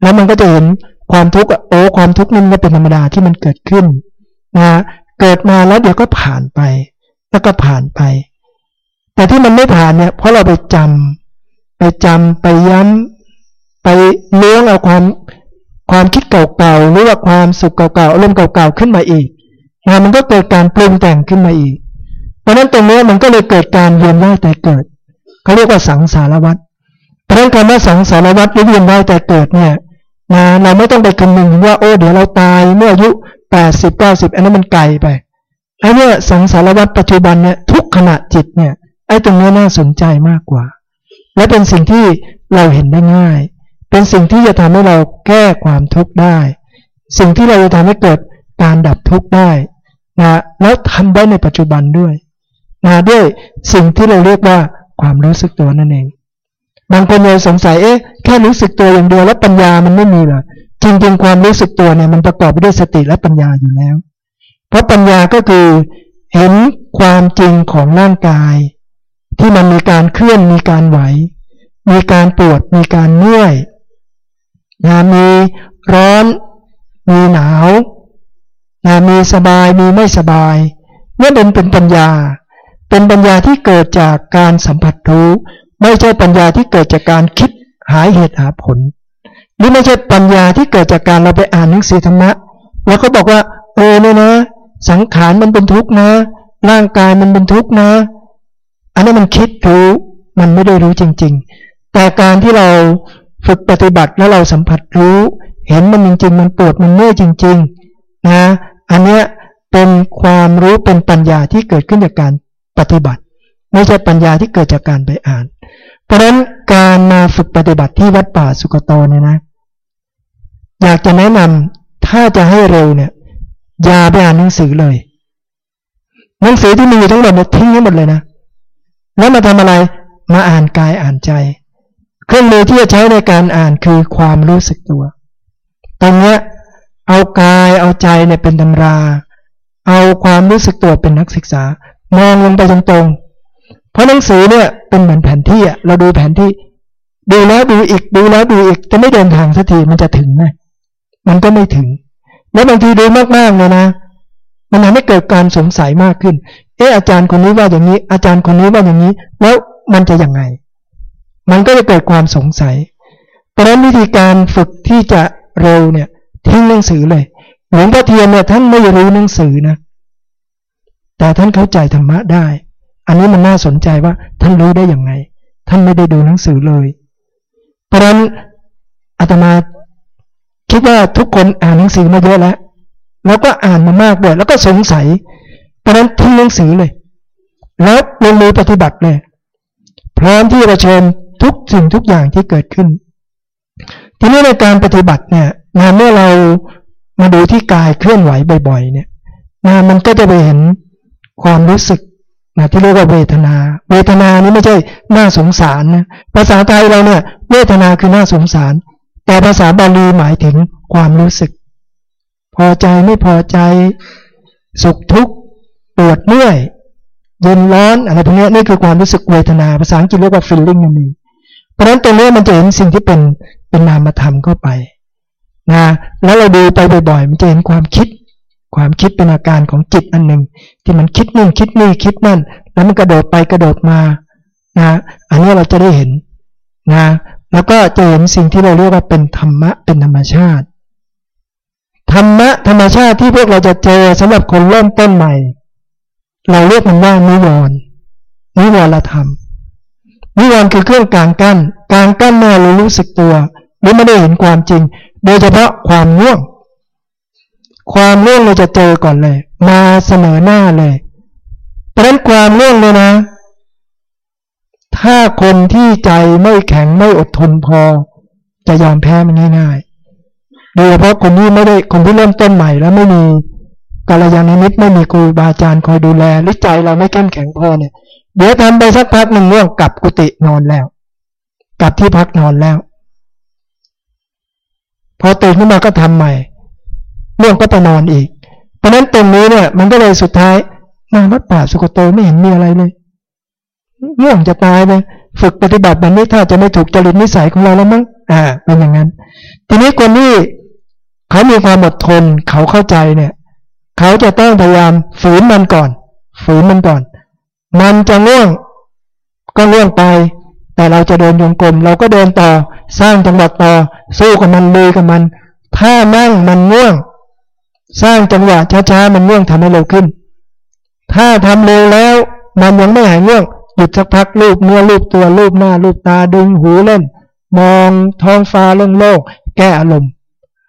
แล้วมันก็จะเห็นความทุกข์โอ้ความทุกข์นี่มันเป็นธรรมดาที่มันเกิดขึ้นนะเกิดมาแล้วเดี๋ยวก็ผ่านไป แล้วก็ผ่านไป แต่ที่มันไม่ผ่านเนี่ย เพราะเราไปจำไปจำไปย้ำไปเลี้ยงเอาความความคิดเก่าๆหรือว่าความสุขเก่าๆอารมณ์เก่าๆขึ้นมาอีกนะมันก็เกิดการปรุงแต่งขึ้นมาอีก เพราะนั้นตรงนี้มันก็เลยเกิดการเวียนว่ายแต่เกิดเขาเรียกว่าสังสารวัฏเพราะนั้นคำว่าสังสารวัฏหรือเวียนว่ายแต่เกิดเนี่ยนะเราไม่ต้องไปคำนึงว่าโอ้เดี๋ยวเราตายเมื่ออายุแปดสิบเก้าสิบอันนั้นมันไกลไปไอ้เนี่ยสังสารวัฏปัจจุบันเนี่ยทุกขณะจิตเนี่ย ไอ้ตรงนี้น่าสนใจมากกว่า และเป็นสิ่งที่เราเห็นได้ง่าย เป็นสิ่งที่จะทำให้เราแก้ความทุกข์ได้ สิ่งที่เราจะทำให้เกิดการดับทุกข์ได้นะแล้วทำได้ในปัจจุบันด้วยนะด้วยสิ่งที่เราเรียกว่าความรู้สึกตัวนั่นเอง บางคนเลยสงสัยเอ๊ะแค่รู้สึกตัวอย่างเดียวแล้วปัญญามันไม่มีเหรอจริงๆความรู้สึกตัวเนี่ยมันประกอบไปด้วยสติและปัญญาอยู่แล้ว เพราะปัญญาก็คือเห็นความจริงของร่างกาย ที่มันมีการเคลื่อนมีการไหว มีการปวดมีการเมื่อยนะมีร้อน มีหนาวนะมีสบายมีไม่สบายนี่เป็นเป็นปัญญา เป็นปัญญาที่เกิดจากการสัมผัสรู้ ไม่ใช่ปัญญาที่เกิดจากการคิดหาเหตุหาผลหรือไม่ใช่ปัญญาที่เกิดจากการเราไปอ่านหนังสือธรรมะ แล้วก็บอกว่า เออเนี่ยนะ สังขารมันเป็นทุกข์นะ ร่างกายมันเป็นทุกข์นะ อันนั้นมันคิดรู้มันไม่ได้รู้จริง ๆ แต่การที่เราฝึกปฏิบัติแล้วเราสัมผัสรู้ เห็นมันจริง ๆ มันปวดมันเมื่อยจริง ๆ นะ อันเนี้ยเป็นความรู้เป็นปัญญาที่เกิดขึ้นจากการปฏิบัติ ไม่ใช่ปัญญาที่เกิดจากการไปอ่าน เพราะฉะนั้นการมาฝึกปฏิบัติที่วัดป่าสุกโตเนี่ยนะ อยากจะแนะนำถ้าจะให้เร็วเนี่ยอย่าไปอ่านหนังสือเลย หนังสือที่มีอยู่ทั้งหมดทิ้งให้หมดเลยนะ แล้วมาทำอะไรมาอ่านกายอ่านใจ เครื่องมือที่จะใช้ในการอ่านคือความรู้สึกตัว ตรงเนี้ยเอากายเอาใจเนี่ยเป็นตำรา เอาความรู้สึกตัวเป็นนักศึกษา มองลงไปตรงๆ เพราะหนังสือเนี่ยเป็นเหมือนแผนที่อะเราดูแผนที่ ดูแล้วดูอีกดูแล้วดูอีกจะไม่เดินทางสักทีมันจะถึงไหมมันก็ไม่ถึง แล้วบางทีดูมากๆเลยนะ มันทำให้เกิดการสงสัยมากขึ้น เอออาจารย์คนนี้ว่าอย่างนี้ อาจารย์คนนี้ว่าอย่างนี้ แล้วมันจะยังไง มันก็จะเกิดความสงสัย เพราะนั้นวิธีการฝึกที่จะเร็วเนี่ยทิ้งหนังสือเลยหลวงพ่อเทียนเนี่ยท่านไม่รู้หนังสือนะแต่ท่านเข้าใจธรรมะได้ อันนี้มันน่าสนใจว่าท่านรู้ได้อย่างไง ท่านไม่ได้ดูหนังสือเลย เพราะนั้นอาตมาคิดว่าทุกคนอ่านหนังสือมาเยอะแล้ว แล้วก็อ่านมามากด้วยแล้วก็สงสัย เพราะนั้นทิ้งหนังสือเลย แล้วลงมือปฏิบัติเลย พร้อมที่จะเชิญทุกสิ่งทุกอย่างที่เกิดขึ้น ทีนี้ในการปฏิบัติเนี่ยนะเมื่อเรามาดูที่กายเคลื่อนไหวบ่อย ๆ เนี่ยนะมันก็จะไปเห็นความรู้สึกนะที่เรียกว่าเวทนา เวทนานี้ไม่ใช่น่าสงสารนะภาษาไทยเราเนี่ย เวทนาคือน่าสงสาร แต่ภาษาบาลีหมายถึงความรู้สึก พอใจไม่พอใจ สุขทุกข์ ปวดเมื่อยเย็นร้อนอะไรพวกนี้นี่คือความรู้สึกเวทนาภาษาอังกฤษเรียกว่า feeling นั่นเองเพราะฉะนั้นตรงนี้มันจะเห็นสิ่งที่เป็นเป็นนามธรรมเข้าไปนะแล้วเราดูไปบ่อยๆมันจะเห็นความคิด ความคิดเป็นอาการของจิตอันหนึ่งที่มันคิดนู่นคิดนี่คิดนั่น แล้วมันกระโดดไปกระโดดมานะอันนี้เราจะได้เห็นนะแล้วก็จะเห็นสิ่งที่เราเรียกว่าเป็นธรรมะเป็นธรรมชาติ ธรรมะธรรมชาติที่พวกเราจะเจอสำหรับคนเริ่มต้นใหม่ เราเรียกมันว่านิวรณ์นิวรธรรม นิวรณ์คือเครื่องกลางกั้นกลางกั้นเมื่อเรารู้สึกตัว หรือไม่ได้เห็นความจริง โดยเฉพาะความง่วง ความง่วงเราจะเจอก่อนเลย มาเสนอหน้าเลยเพราะนั้นความง่วงเลยนะ ถ้าคนที่ใจไม่แข็งไม่อดทนพอ จะยอมแพ้มันง่ายๆโดยเฉพาะคนที่ไม่ได้คนที่เริ่มต้นใหม่แล้วไม่มี กาลยานามิตไม่มีครูบาอาจารย์คอยดูแลหรือใจเราไม่เข้มแข็งพอเนี่ย เดี๋ยวทำไปสักพักหนึ่งง่วงกลับกุฏินอนแล้ว กลับที่พักนอนแล้ว พอตื่นขึ้นมาก็ทำใหม่ง่วงก็ไปนอนอีก เพราะนั้นตรงนี้เนี่ย มันก็เลยสุดท้ายมาวัดป่าสุกโตไม่เห็นมีอะไรเลยง่วงจะตายไปฝึกปฏิบัติแบบนี้ถ้าจะไม่ถูกจริตนิสัยของเราแล้วมั้งอ่าเป็นอย่างนั้น ทีนี้คนที่เขามีความอดทนเขาเข้าใจเนี่ย เขาจะต้องพยายามฝืนมันก่อน ฝืนมันก่อน มันจะง่วง ก็ง่วงไป แต่เราจะเดินยงกลม เราก็เดินต่อ สร้างจังหวะต่อ สู้กับมันเลยกับมัน ถ้านั่งมันง่วง สร้างจังหวะช้าๆมันง่วงทำให้เร็วขึ้น ถ้าทำเร็วแล้ว มันยังไม่หายง่วงหยุดสักพักรูปเนื้อรูปตัวรูปหน้ารูปตาดึงหูเล่น มองท้องฟ้าโล่งๆแก้อารมณ์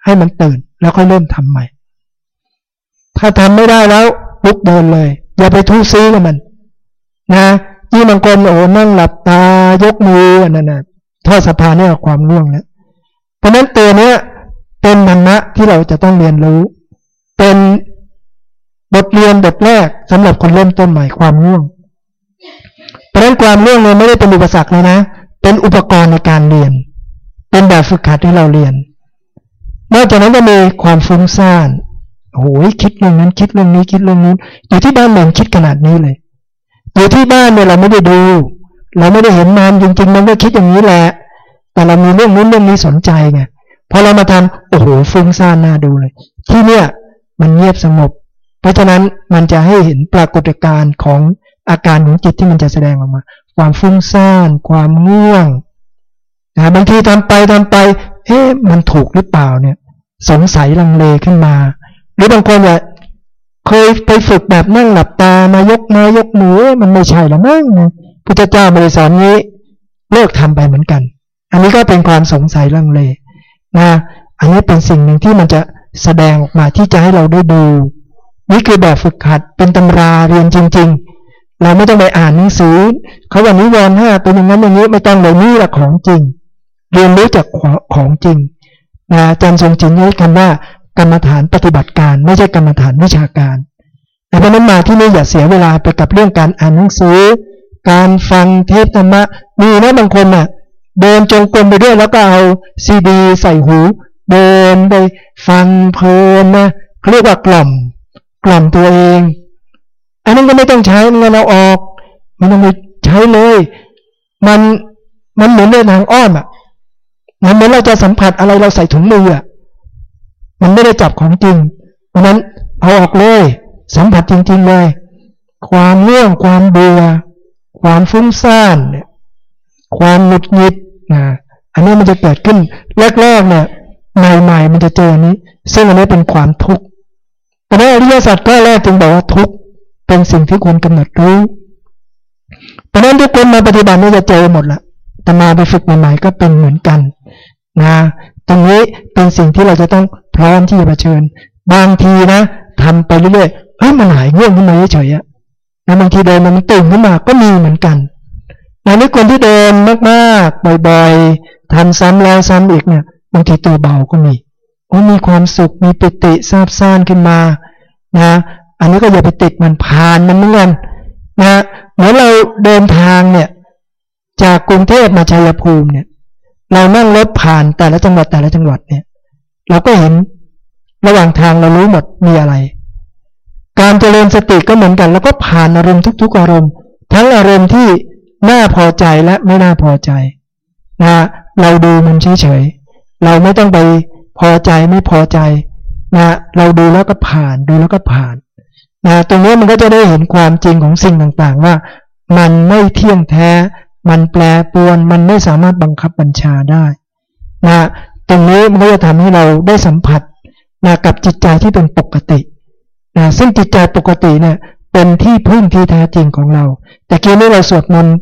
ให้มันตื่นแล้วค่อยเริ่มทำใหม่ ถ้าทำไม่ได้แล้วลุกเดินเลย อย่าไปทุ่ซีกับมัน นะยี่บางคนโอ้นั่งหลับตายกมือนั่นนะทอดสะพานนี่ความง่วงแล้วเพราะนั้นตัวเนี้ยเป็นธรรมะที่เราจะต้องเรียนรู้ เป็นบทเรียนบทแรกสำหรับคนเริ่มต้นใหม่ความง่วง เพราะนั้นความง่วงเนี่ยไม่ได้เป็นอุปสรรคเลยนะ เป็นอุปกรณ์ในการเรียน เป็นแบบฝึกหัดที่เราเรียน นอกจากนั้นก็มีความฟุ้งซ่าน โอ้ยคิดเรื่องนั้น คิดเรื่องนี้คิดเรื่องนู้นอยู่ที่บ้านมันคิดขนาดนี้เลยอยู่ที่บ้านเนี่ยเราไม่ได้ดู เราไม่ได้เห็นมันจริง ๆ มันก็คิดอย่างนี้แหละ แต่เรามีเรื่องนู้นเรื่องนี้สนใจไงพอเรามาทำโอ้โหฟุ้งซ่านน่าดูเลย ที่เนี่ยมันเงียบสงบ เพราะฉะนั้นมันจะให้เห็นปรากฏการณ์ของอาการของจิตที่มันจะแสดงออกมา ความฟุ้งซ่าน ความง่วงนะบางทีทำไปทำไป เอ๊ะมันถูกหรือเปล่าเนี่ย สงสัยลังเลขึ้นมา หรือบางคนเนี่ยเคยไปฝึกแบบนั่งหลับตามายกมายกมือมันไม่ใช่ละมั้งพุทธเจ้าไม่ได้สอนนี้เลิกทำไปเหมือนกัน อันนี้ก็เป็นความสงสัยลังเลนะอันนี้เป็นสิ่งหนึ่งที่มันจะแสดงออกมาที่จะให้เราได้ดู นี่คือแบบฝึกหัดเป็นตำราเรียนจริง ๆ เราไม่ต้องไปอ่านหนังสือเขาวันนี้วันห้าเป็นอย่างนั้นอย่างนี้ไม่ต้องเลยนี่แหละของจริง เรียนรู้จากของจริงนะอาจารย์ทรงจริงใช้คำว่า กรรมฐานปฏิบัติการ ไม่ใช่กรรมฐานวิชาการเพราะนั้นมาที่นี่อย่าเสียเวลาไปกับเรื่องการอ่านหนังสือ การฟังเทปธรรมะมีนะบางคนน่ะเดินจงกรมไปด้วยแล้วก็เอาซีดี ใส่หู เดินไปฟังเพลินนะเขาเรียกว่ากล่อม กล่อมตัวเอง อันนั้นก็ไม่ต้องใช้เงินเราออกมันต้องไปใช้เลย มันมันเหมือนเดินทางอ้อมอะมันเหมือนเราจะสัมผัสอะไรเราใส่ถุงมืออะ มันไม่ได้จับของจริง เพราะนั้นเอาออกเลย สัมผัสจริง ๆ เลย ความเรื่องความเบื่อความฟุ้งซ่านเนี่ยความหงุดหงิดนะอันนี้มันจะเกิดขึ้นแรกๆเนี่ยใหม่ๆมันจะเจอนี้ ซึ่งอันนี้เป็นความทุกข์แต่ในอริยสัจก็แรกจึงบอกว่าทุกข์เป็นสิ่งที่ควรกำหนดรู้เพราะนั้นทุกคนมาปฏิบัตินี่จะเจอหมดละแต่มาไปฝึกใหม่ๆก็เป็นเหมือนกันนะตรงนี้เป็นสิ่งที่เราจะต้อง พร้อมที่จะเผชิญ บางทีนะทำไปเรื่อยๆเฮ้ยมันหายง่วงขึ้นมาเฉยๆอะบางทีเดินมันตื่นขึ้นมาก็มีเหมือนกันในนี้คนที่เดินมากๆบ่อยๆทำซ้ำแล้วซ้ำอีกเนี่ยบางทีตัวเบาก็มีโอ้มีความสุขมีปิติซาบซ่านขึ้นมานะอันนี้ก็อย่าไปติดมันผ่านมันเหมือนกันนะเหมือนเราเดินทางเนี่ยจากกรุงเทพมาชัยภูมิเนี่ย เรานั่งรถผ่านแต่ละจังหวัดแต่ละจังหวัดเนี่ย เราก็เห็นระหว่างทางเรารู้หมดมีอะไร การเจริญสติก็เหมือนกัน แล้วก็ผ่านอารมณ์ทุกๆอารมณ์ ทั้งอารมณ์ที่น่าพอใจและไม่น่าพอใจนะเราดูมันเฉยๆเราไม่ต้องไปพอใจไม่พอใจนะเราดูแล้วก็ผ่านดูแล้วก็ผ่านนะตรงนี้มันก็จะได้เห็นความจริงของสิ่งต่างๆ ว่า มันไม่เที่ยงแท้ มันแปรปรวนมันไม่สามารถบังคับบัญชาได้นะ ตรงนี้มันก็จะทำให้เราได้สัมผัสนะกับจิตใจที่เป็นปกตินะซึ่งจิตใจปกติเนี่ยเป็นที่พึ่งที่แท้จริงของเรา แต่กี้นี้เราสวดมนต์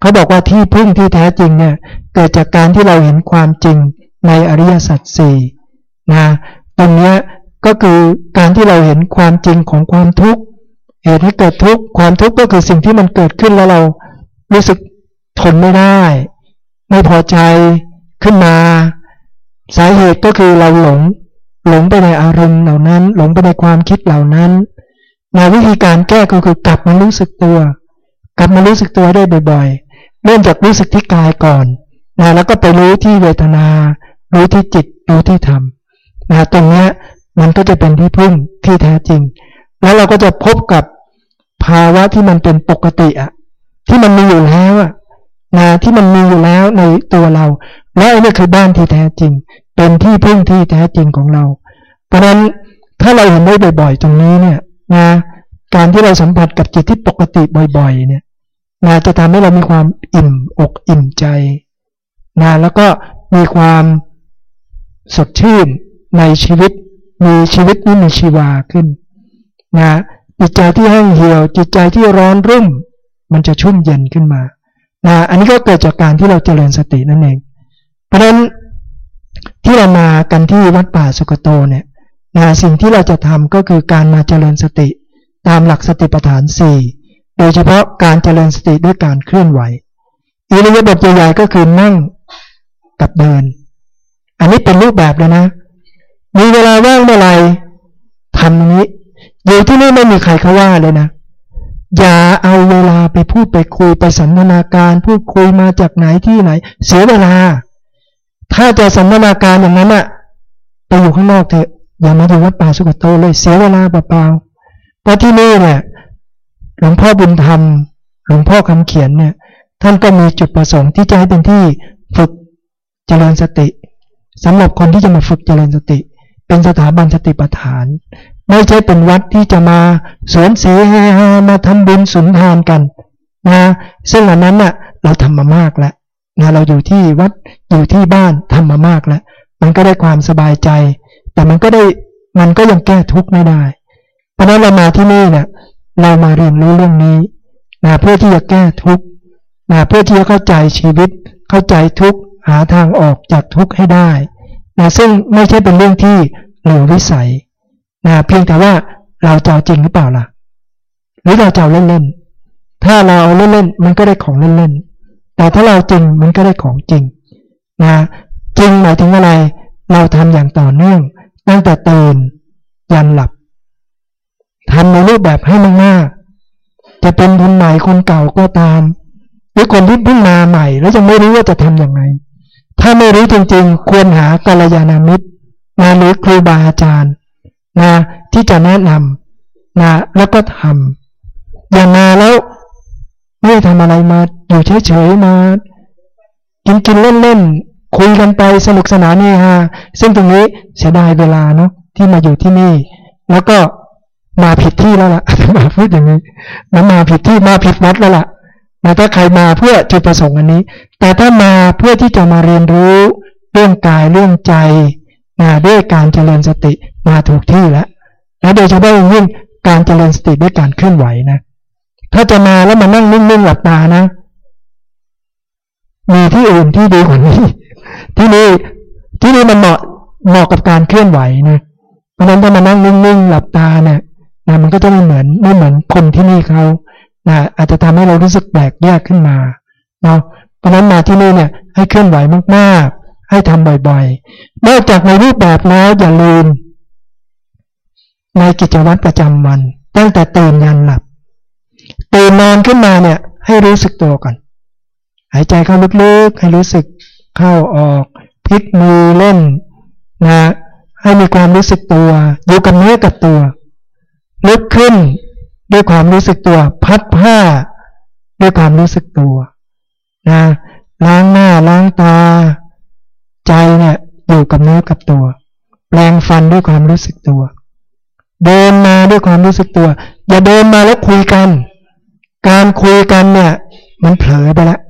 เขาบอกว่าที่พึ่งที่แท้จริงเนี่ยเกิดจากการที่เราเห็นความจริงในอริยสัจสี่นะตรงนี้ก็คือการที่เราเห็นความจริงของความทุกข์เหตุให้เกิดทุกข์ความทุกข์ก็คือสิ่งที่มันเกิดขึ้นแล้วเรารู้สึกทนไม่ได้ ไม่พอใจขึ้นมา สาเหตุก็คือเราหลง หลงไปในอารมณ์เหล่านั้น หลงไปในความคิดเหล่านั้นในวิธีการแก้ก็คือกลับมารู้สึกตัว กลับมารู้สึกตัวได้บ่อยๆ เริ่มจากรู้สึกที่กายก่อนนะแล้วก็ไปรู้ที่เวทนา รู้ที่จิต รู้ที่ธรรมนะตรงนี้มันก็จะเป็นที่พึ่งที่แท้จริง แล้วเราก็จะพบกับภาวะที่มันเป็นปกติอะที่มันมีอยู่แล้วอะนะที่มันมีอยู่แล้วในตัวเรา และอันนี้คือบ้านที่แท้จริง เป็นที่พึ่งที่แท้จริงของเรา เพราะฉะนั้นถ้าเราเห็นได้บ่อย ๆ ตรงนี้เนี่ยนะการที่เราสัมผัสกับจิตที่ปกติบ่อย ๆ เนี่ยนะจะทำให้เรามีความอิ่มอกอิ่มใจนะแล้วก็มีความสดชื่นในชีวิต มีชีวิตนี้มีชีวาขึ้นนะจิตใจที่แห้งเหี่ยว จิตใจที่ร้อนรุ่ม มันจะชุ่มเย็นขึ้นมานะอันนี้ก็เกิดจากการที่เราเจริญสตินั่นเอง เพราะฉะนั้น ที่เรามากันที่วัดป่าสุกโตเนี่ยนะสิ่งที่เราจะทำก็คือการมาเจริญสติ ตามหลักสติปัฏฐานสี่โดยเฉพาะการเจริญสติด้วยการเคลื่อนไหวอิริยาบถใหญ่ๆก็คือนั่งกับเดิน อันนี้เป็นรูปแบบเลยนะ มีเวลาว่างเมื่อไหร่ทำนี้ อยู่ที่นี่ไม่มีใครเขาว่าเลยนะอย่าเอาเวลาไปพูดไปคุยไปสันทนาการ พูดคุยมาจากไหนที่ไหน เสียเวลา ถ้าจะสันทนาการอย่างนั้นอะไปอยู่ข้างนอกเถอะอย่ามาอยู่วัดป่าสุกโตเลยเสียเวลาเปล่าๆเพราะที่นี่เนี่ยหลวงพ่อบุญธรรมหลวงพ่อคำเขียนเนี่ย ท่านก็มีจุดประสงค์ที่จะให้เป็นที่ฝึกเจริญสติสำหรับคนที่จะมาฝึกเจริญสติ เป็นสถาบันสติปัฏฐาน ไม่ใช่เป็นวัดที่จะมาสวนเสฮฮามาทำบุญสุนทานกันนะซึ่งอันนั้นน่ะเราทำมามากแล้ว นะเราอยู่ที่วัดอยู่ที่บ้านทำมามากแล้ว มันก็ได้ความสบายใจ แต่มันก็ได้มันก็ยังแก้ทุกข์ไม่ได้ เพราะนั้นเรามาที่นี่เนี่ยเรามาเรียนรู้เรื่องนี้นะเพื่อที่จะแก้ทุกข์นะเพื่อที่จะเข้าใจชีวิต เข้าใจทุกข์หาทางออกจากทุกข์ให้ได้นะซึ่งไม่ใช่เป็นเรื่องที่เหลววิสัยนะเพียงแต่ว่าเราจะจริงหรือเปล่าล่ะ หรือเราจะเล่นๆถ้าเราเอาเล่นๆมันก็ได้ของเล่นๆ แต่ถ้าเราจริงมันก็ได้ของจริงนะจริงหมายถึงอะไร เราทำอย่างต่อเนื่อง ตั้งแต่ตื่นยันหลับทำในรูปแบบให้มันมากจะเป็นคนใหม่คนเก่าก็ตาม หรือคนที่เพิ่งมาใหม่ แล้วยังไม่รู้ว่าจะทํำยังไง ถ้าไม่รู้จริงๆ ควรหากัลยาณมิตรนะหรือครูบาอาจารย์นะที่จะแนะนำนะแล้วก็ทำอย่ามาแล้ว ไม่ทำอะไรมา อยู่เฉยๆมา กินกินเล่นๆคุยกันไปสนุกสนานนี่ฮะซึ่งตรงนี้เสียดายเวลาเนาะที่มาอยู่ที่นี่ แล้วก็มาผิดที่แล้วล่ะมาพูดอย่างนี้มันมาผิดที่มาผิดวัดแล้วล่ะนะถ้าใครมาเพื่อจุดประสงค์อันนี้ แต่ถ้ามาเพื่อที่จะมาเรียนรู้เรื่องกายเรื่องใจนะด้วยการเจริญสติมาถูกที่แล้วและโดยเฉพาะยิ่งการเจริญสติด้วยการเคลื่อนไหวนะ ถ้าจะมาแล้วมานั่งนิ่งๆหลับตานะ มีที่อื่นที่ดีกว่านี้ ที่นี่ที่นี่มันเหมาะเหมาะกับการเคลื่อนไหวนะเพราะนั้นถ้ามานั่งนิ่งๆหลับตาเนี่ยนะมันก็จะไม่เหมือนไม่เหมือนคนที่นี่เขานะอาจจะทำให้เรารู้สึกแปลกแยกขึ้นมาเนาะเพราะนั้นมาที่นี่เนี่ย ให้เคลื่อนไหวมากๆ ให้ทำบ่อยๆนอกจากในรูปแบบแล้วอย่าลืมในกิจวัตรประจำวันตั้งแต่ตื่นยันหลับ ตื่นนอนขึ้นมาเนี่ย ให้รู้สึกตัวก่อน หายใจเข้าลึกๆ ให้รู้สึกเข้าออก พลิกมือเล่นนะให้มีความรู้สึกตัว อยู่กับเนื้อกับตัว ลุกขึ้นด้วยความรู้สึกตัว พัดผ้า ด้วยความรู้สึกตัวนะล้างหน้าล้างตา ใจเนี่ยอยู่กับเนื้อกับตัวแปลงฟันด้วยความรู้สึกตัว เดินมาด้วยความรู้สึกตัว อย่าเดินมาแล้วคุยกัน การคุยกันเนี่ย มันเผลอไปแล้ว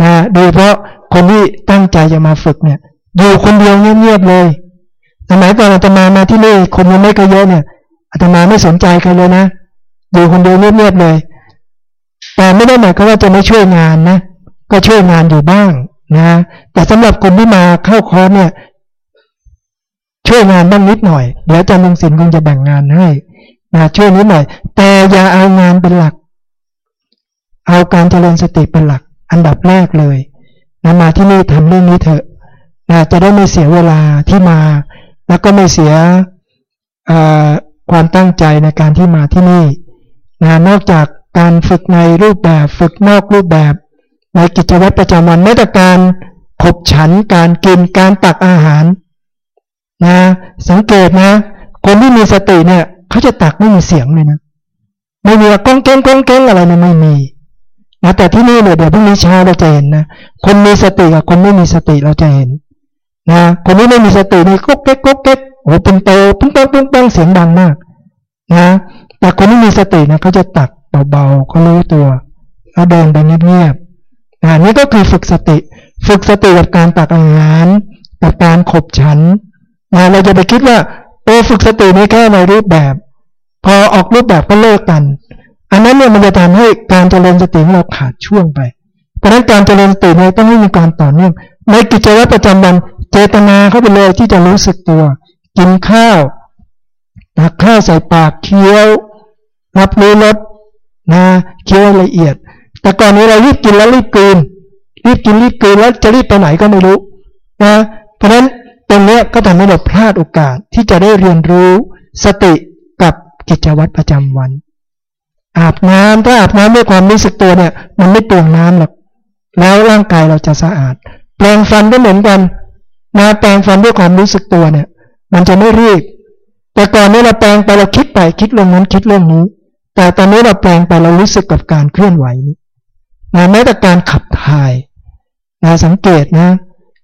นะโดยเพราะคนที่ตั้งใจจะมาฝึกเนี่ย อยู่คนเดียวเงียบๆเลยสมัยก่อนอาตมามาที่นี่คนยังไม่ก็เยอะเนี่ยอาตมาไม่สนใจใครเลยนะอยู่คนเดียวเงียบๆเลย แต่ไม่ได้หมายความว่าจะไม่ช่วยงานนะก็ช่วยงานอยู่บ้างนะแต่สำหรับคนที่มาเข้าคอร์สเนี่ย ช่วยงานบ้างนิดหน่อยเดี๋ยวอาจารย์ลงศิลป์คงจะแบ่งงานให้นะช่วยนิดหน่อย แต่อย่าเอางานเป็นหลัก เอาการเจริญสติเป็นหลัก อันดับแรกเลยนะมาที่นี่ทำเรื่องนี้เถอะนะจะได้ไม่เสียเวลาที่มา แล้วก็ไม่เสียความตั้งใจในการที่มาที่นี่นะนอกจากการฝึกในรูปแบบ ฝึกนอกรูปแบบ ในกิจวัตรประจำวันแม้แต่การขบฉันการกินการตักอาหารนะสังเกตนะ คนที่มีสติเนี่ยเขาจะตักไม่มีเสียงเลยนะ ไม่มีก้องเก้งก้องเก้งอะไรเนี่ยไม่มี นะแต่ที่นี่เนี่ยเดี๋ยวพรุ่งนี้เช้าเราจะเห็นนะคนมีสติกับคนไม่มีสติเราจะเห็นนะคนที่ไม่มีสตินี่ก๊กเก๊กก๊กเก๊กโอ้เป็นโตปุ้งปังปุ้งปังเสียงดังมากนะแต่คนที่มีสตินะเขาจะตักเบาๆเขารู้ตัวแล้วเดินไปเงียบๆนะนี่ก็คือฝึกสติ ฝึกสติกับการตักอาหารกับการขบฉันนะเราจะไปคิดว่าโอ้ฝึกสตินี่แค่ในรูปแบบ พอออกรูปแบบก็เลิกกัน อันนั้นเนี่ยมันจะทำให้การเจริญสติของเราขาดช่วงไป เพราะนั้นการเจริญสติเนี่ยต้องให้มีการต่อเนื่อง ในกิจวัตรประจำวันเจตนาเข้าไปเลยที่จะรู้สึกตัว กินข้าวตักข้าวใส่ปากเคี้ยว รับรู้รสนะเคี้ยวละเอียด แต่ก่อนนี้เรารีบกินแล้วรีบกินรีบกินรีบกินแล้วจะรีบไปไหนก็ไม่รู้นะเพราะฉะนั้นตรงนี้ก็ทำให้เราพลาดโอกาสที่จะได้เรียนรู้สติกับกิจวัตรประจำวัน อาบน้ำถ้าอาบน้ำด้วยความรู้สึกตัวเนี่ย มันไม่เปลืองน้ำหรอกแล้วร่างกายเราจะสะอาด แปลงฟันก็เหมือนกันนะแปลงฟันด้วยความรู้สึกตัวเนี่ย มันจะไม่รีบ แต่ก่อนนี้เราแปลงไปเราคิดไปคิดเรื่องนั้นคิดเรื่องนี้ แต่ตอนนี้เราแปลงไปเรารู้สึกกับการเคลื่อนไหวนี้นะแม้แต่การขับถ่ายนะสังเกตนะ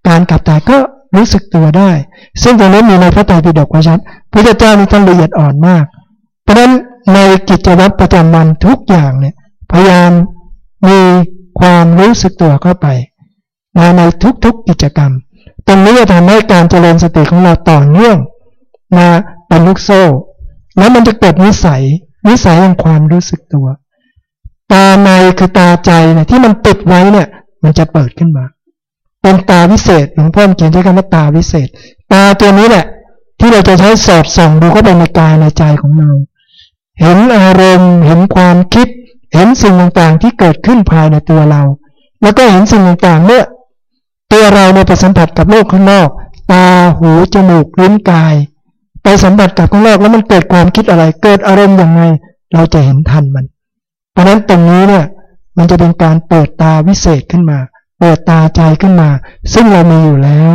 การขับถ่ายก็รู้สึกตัวได้ ซึ่งตรงนี้มีในพระไตรปิฎกไว้ชัดพระเจ้านี่ท่านละเอียดอ่อนมาก เพราะฉะนั้น ในกิจวัตรประจำวันทุกอย่างเนี่ยพยายามมีความรู้สึกตัวเข้าไปในในทุกๆกิจกรรม ตรงนี้จะทำให้การเจริญสติของเราต่อเนื่องนะเป็นลูกโซ่ แล้วมันจะเกิดนิสัยนิสัยแห่งความรู้สึกตัว ตาในคือตาใจเนี่ยที่มันปิดไว้เนี่ย มันจะเปิดขึ้นมา เป็นตาวิเศษหลวงพ่อเขียนใช้คำว่าตาวิเศษ ตาตัวนี้แหละ ที่เราจะใช้สอดส่องดูเข้าไปในกายในใจของเรา เห็นอารมณ์ เห็นความคิด เห็นสิ่งต่างๆที่เกิดขึ้นภายในตัวเรา แล้วก็เห็นสิ่งต่างๆเมื่อตัวเราเนี่ยไปสัมผัสกับโลกข้างนอก ตาหูจมูกลิ้นกาย ไปสัมผัสกับข้างนอกแล้วมันเกิดความคิดอะไร เกิดอารมณ์ยังไง เราจะเห็นทันมัน เพราะนั้นตรงนี้เนี่ยมันจะเป็นการเปิดตาวิเศษขึ้นมา เปิดตาใจขึ้นมา ซึ่งเรามีอยู่แล้ว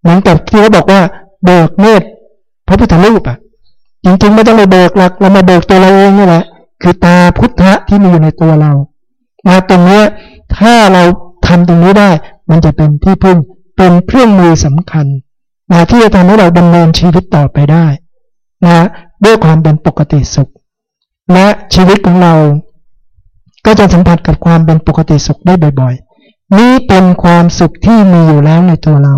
เหมือนกับที่เขาบอกว่าเบิกเนตรพระพุทธรูปอะ จริงๆไม่ต้องไปเบิกหลัก เรามาเบิกตัวเราเองนี่แหละ คือตาพุทธะที่มีอยู่ในตัวเรามาตรงนี้ถ้าเราทำตรงนี้ได้ มันจะเป็นที่พึ่งเป็นเครื่องมือสำคัญนะที่จะทำให้เราดำเนินชีวิตต่อไปได้นะด้วยความเป็นปกติสุข และชีวิตของเราก็จะสัมผัสกับความเป็นปกติสุขได้บ่อย ๆ นี้เป็นความสุขที่มีอยู่แล้วในตัวเรา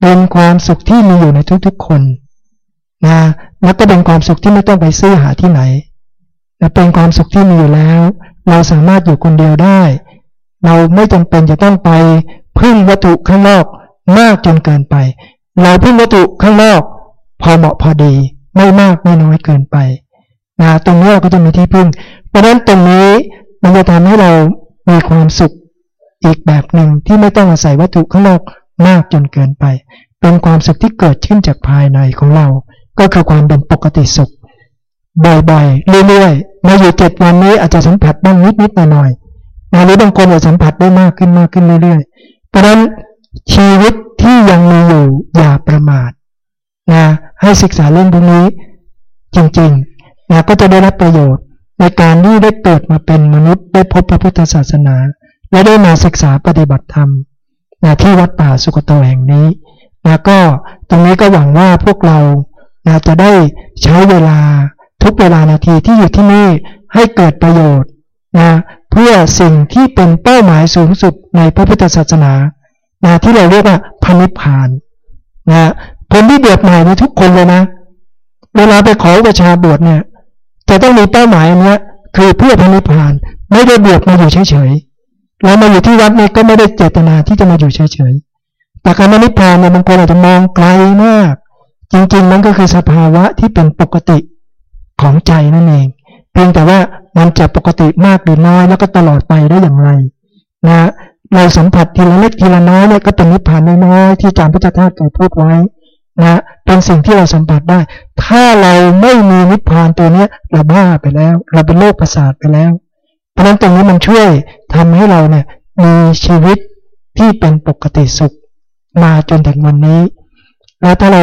เป็นความสุขที่มีอยู่ในทุกๆคน แล้วก็เป็นความสุขที่ไม่ต้องไปซื้อหาที่ไหนนะเป็นความสุขที่มีอยู่แล้ว เราสามารถอยู่คนเดียวได้ เราไม่จำเป็นจะต้องไปพึ่งวัตถุข้างนอกมากจนเกินไป เราพึ่งวัตถุข้างนอก พอเหมาะพอดี ไม่มากไม่น้อยเกินไปนะตรงนี้ก็จะมีที่พึ่ง เพราะฉะนั้นตรงนี้มันจะทำให้เรามีความสุขอีกแบบหนึ่งที่ไม่ต้องอาศัยวัตถุข้างนอกมากจนเกินไป เป็นความสุขที่เกิดขึ้นจากภายในของเรา ก็คือความเป็นปกติสุข บ่อยๆ เรื่อยๆ มาอยู่เจ็ดวันนี้อาจจะสัมผัสบ้างนิดๆหน่อยๆในนี้บางคนอาจจะสัมผัสได้มากขึ้นมากขึ้นเรื่อยๆ เพราะฉะนั้นชีวิตที่ยังมีอยู่อย่าประมาทนะให้ศึกษาเรื่องพวกนี้จริงๆนะก็จะได้รับประโยชน์ ในการที่ได้เกิดมาเป็นมนุษย์ได้พบพระพุทธศาสนา และได้มาศึกษาปฏิบัติธรรมนะที่วัดป่าสุกโตแห่งนี้นะก็ตรงนี้ก็หวังว่าพวกเรา นะจะได้ใช้เวลาทุกเวลานาทีที่อยู่ที่นี่ให้เกิดประโยชน์นะเพื่อสิ่งที่เป็นเป้าหมายสูงสุดในพระพุทธศาสนานะที่เราเรียกว่าพันิพานนะคนที่บวชใหม่ในทุกคนเลยนะ เวลาไปขอประชาบวชเนี่ย จะต้องมีเป้าหมายอันนี้คือเพื่อพันิพานไม่ได้บวชมาอยู่เฉยๆเรามาอยู่ที่วัดนี่ก็ไม่ได้เจตนาที่จะมาอยู่เฉยๆแต่การนิพานเนี่ยบางคนอาจจะมองไกลมาก จริงๆมันก็คือสภาวะที่เป็นปกติของใจนั่นเอง เพียงแต่ว่ามันจะปกติมากหรือน้อยแล้วก็ตลอดไปได้อย่างไรนะเราสัมผัสทีละเล็กทีละน้อยเนี่ยก็เป็นนิพพานน้อยๆที่อาจารย์พุทธทาสเคยพูดไว้นะเป็นสิ่งที่เราสัมผัสได้ ถ้าเราไม่มีนิพพานตัวเนี้ยเราบ้าไปแล้ว เราเป็นโรคประสาทไปแล้ว เพราะนั้นตรงนี้มันช่วยทำให้เราเนี่ยมีชีวิตที่เป็นปกติสุขมาจนถึงวันนี้ แล้วถ้าเรา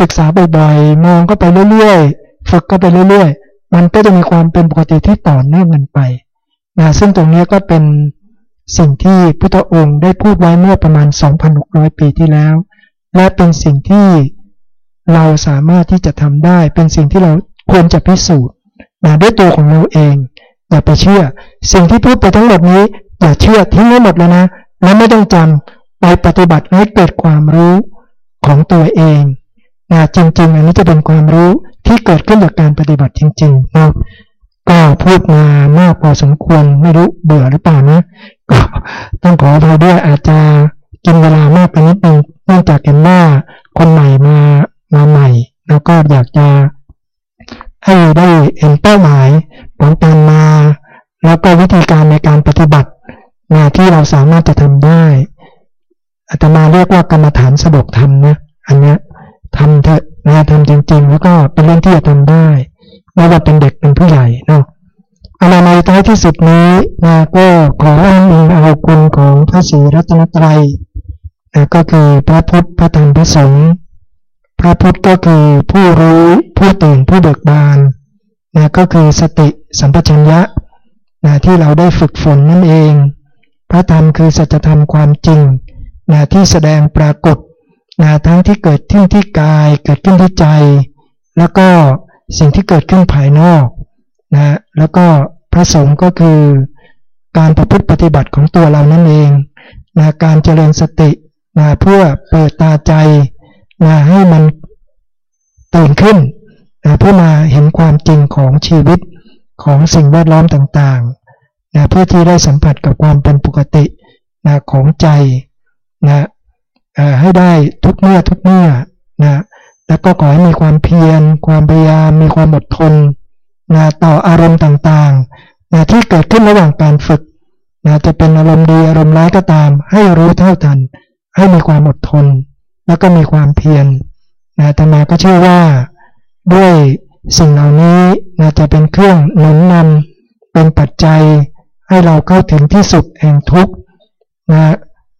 ศึกษาบ่อยๆ มองก็ไปเรื่อยๆ ฝึกก็ไปเรื่อยๆ มันก็จะมีความเป็นปกติที่ต่อเนื่องกันไปนะซึ่งตรงนี้ก็เป็นสิ่งที่พุทธองค์ได้พูดไว้เมื่อประมาณ 2,600 ปีที่แล้ว และเป็นสิ่งที่เราสามารถที่จะทำได้ เป็นสิ่งที่เราควรจะพิสูจน์นะด้วยตัวของเราเอง อย่าไปเชื่อ สิ่งที่พูดไปทั้งหมดนี้ อย่าเชื่อทิ้งให้หมดเลยนะ แล้วไม่ต้องจำไปปฏิบัติให้เกิดความรู้ของตัวเอง นะจริง ๆ อันนี้จะเป็นความรู้ที่เกิดขึ้นจากการปฏิบัติจริงๆนะก็พูดมามากพอสมควรไม่รู้เบื่อหรือเปล่านะก็ต้องขออภัยด้วยอาจจะกินเวลามากไปนิดนึงเนื่องจากเห็นว่าคนใหม่มามาใหม่ แล้วก็อยากจะให้ได้เห็นเป้าหมายของการมา แล้วก็วิธีการในการปฏิบัติงานที่เราสามารถจะทำได้อาตมาเรียกว่ากรรมฐานสะดกทำนะอันนี้ ทำเถอะนะทำจริง ๆ แล้วก็เป็นเรื่องที่จะทำได้ไม่ว่าเป็นเด็กเป็นผู้ใหญ่เนาะอนาในท้ายที่สุดนี้นะก็ขออ้างอิงเอาคุณของพระศรีรัตนตรัยนะก็คือพระพุทธพระธรรมพระสงฆ์พระพุทธก็คือผู้รู้ผู้ตื่นผู้เบิกบานนะก็คือสติสัมปชัญญะนะที่เราได้ฝึกฝนนั่นเอง พระธรรมคือสัจธรรมความจริงนะที่แสดงปรากฏ นะทั้งที่เกิดขึ้นที่กายเกิดขึ้นที่ใจ แล้วก็สิ่งที่เกิดขึ้นภายนอกนะแล้วก็พระสงฆ์ก็คือการประพฤติปฏิบัติของตัวเรานั่นเองนะการเจริญสตินะเพื่อเปิดตาใจนะให้มันตื่นขึ้นนะเพื่อมาเห็นความจริงของชีวิตของสิ่งแวดล้อมต่างๆนะเพื่อที่ได้สัมผัสกับความเป็นปกตินะของใจนะ ให้ได้ทุกเมื่อทุกเมื่อนะแล้วก็ขอให้มีความเพียร ความพยายามมีความอดทนนะต่ออารมณ์ต่างๆนะที่เกิดขึ้นระหว่างการฝึกนะจะเป็นอารมณ์ดีอารมณ์ร้ายก็ตาม ให้รู้เท่าทัน ให้มีความอดทน แล้วก็มีความเพียรนะแต่มาก็เชื่อว่า ด้วยสิ่งเหล่านี้นะจะเป็นเครื่องหนุนนำเป็นปัจจัยให้เราเข้าถึงที่สุดแห่งทุกข์นะ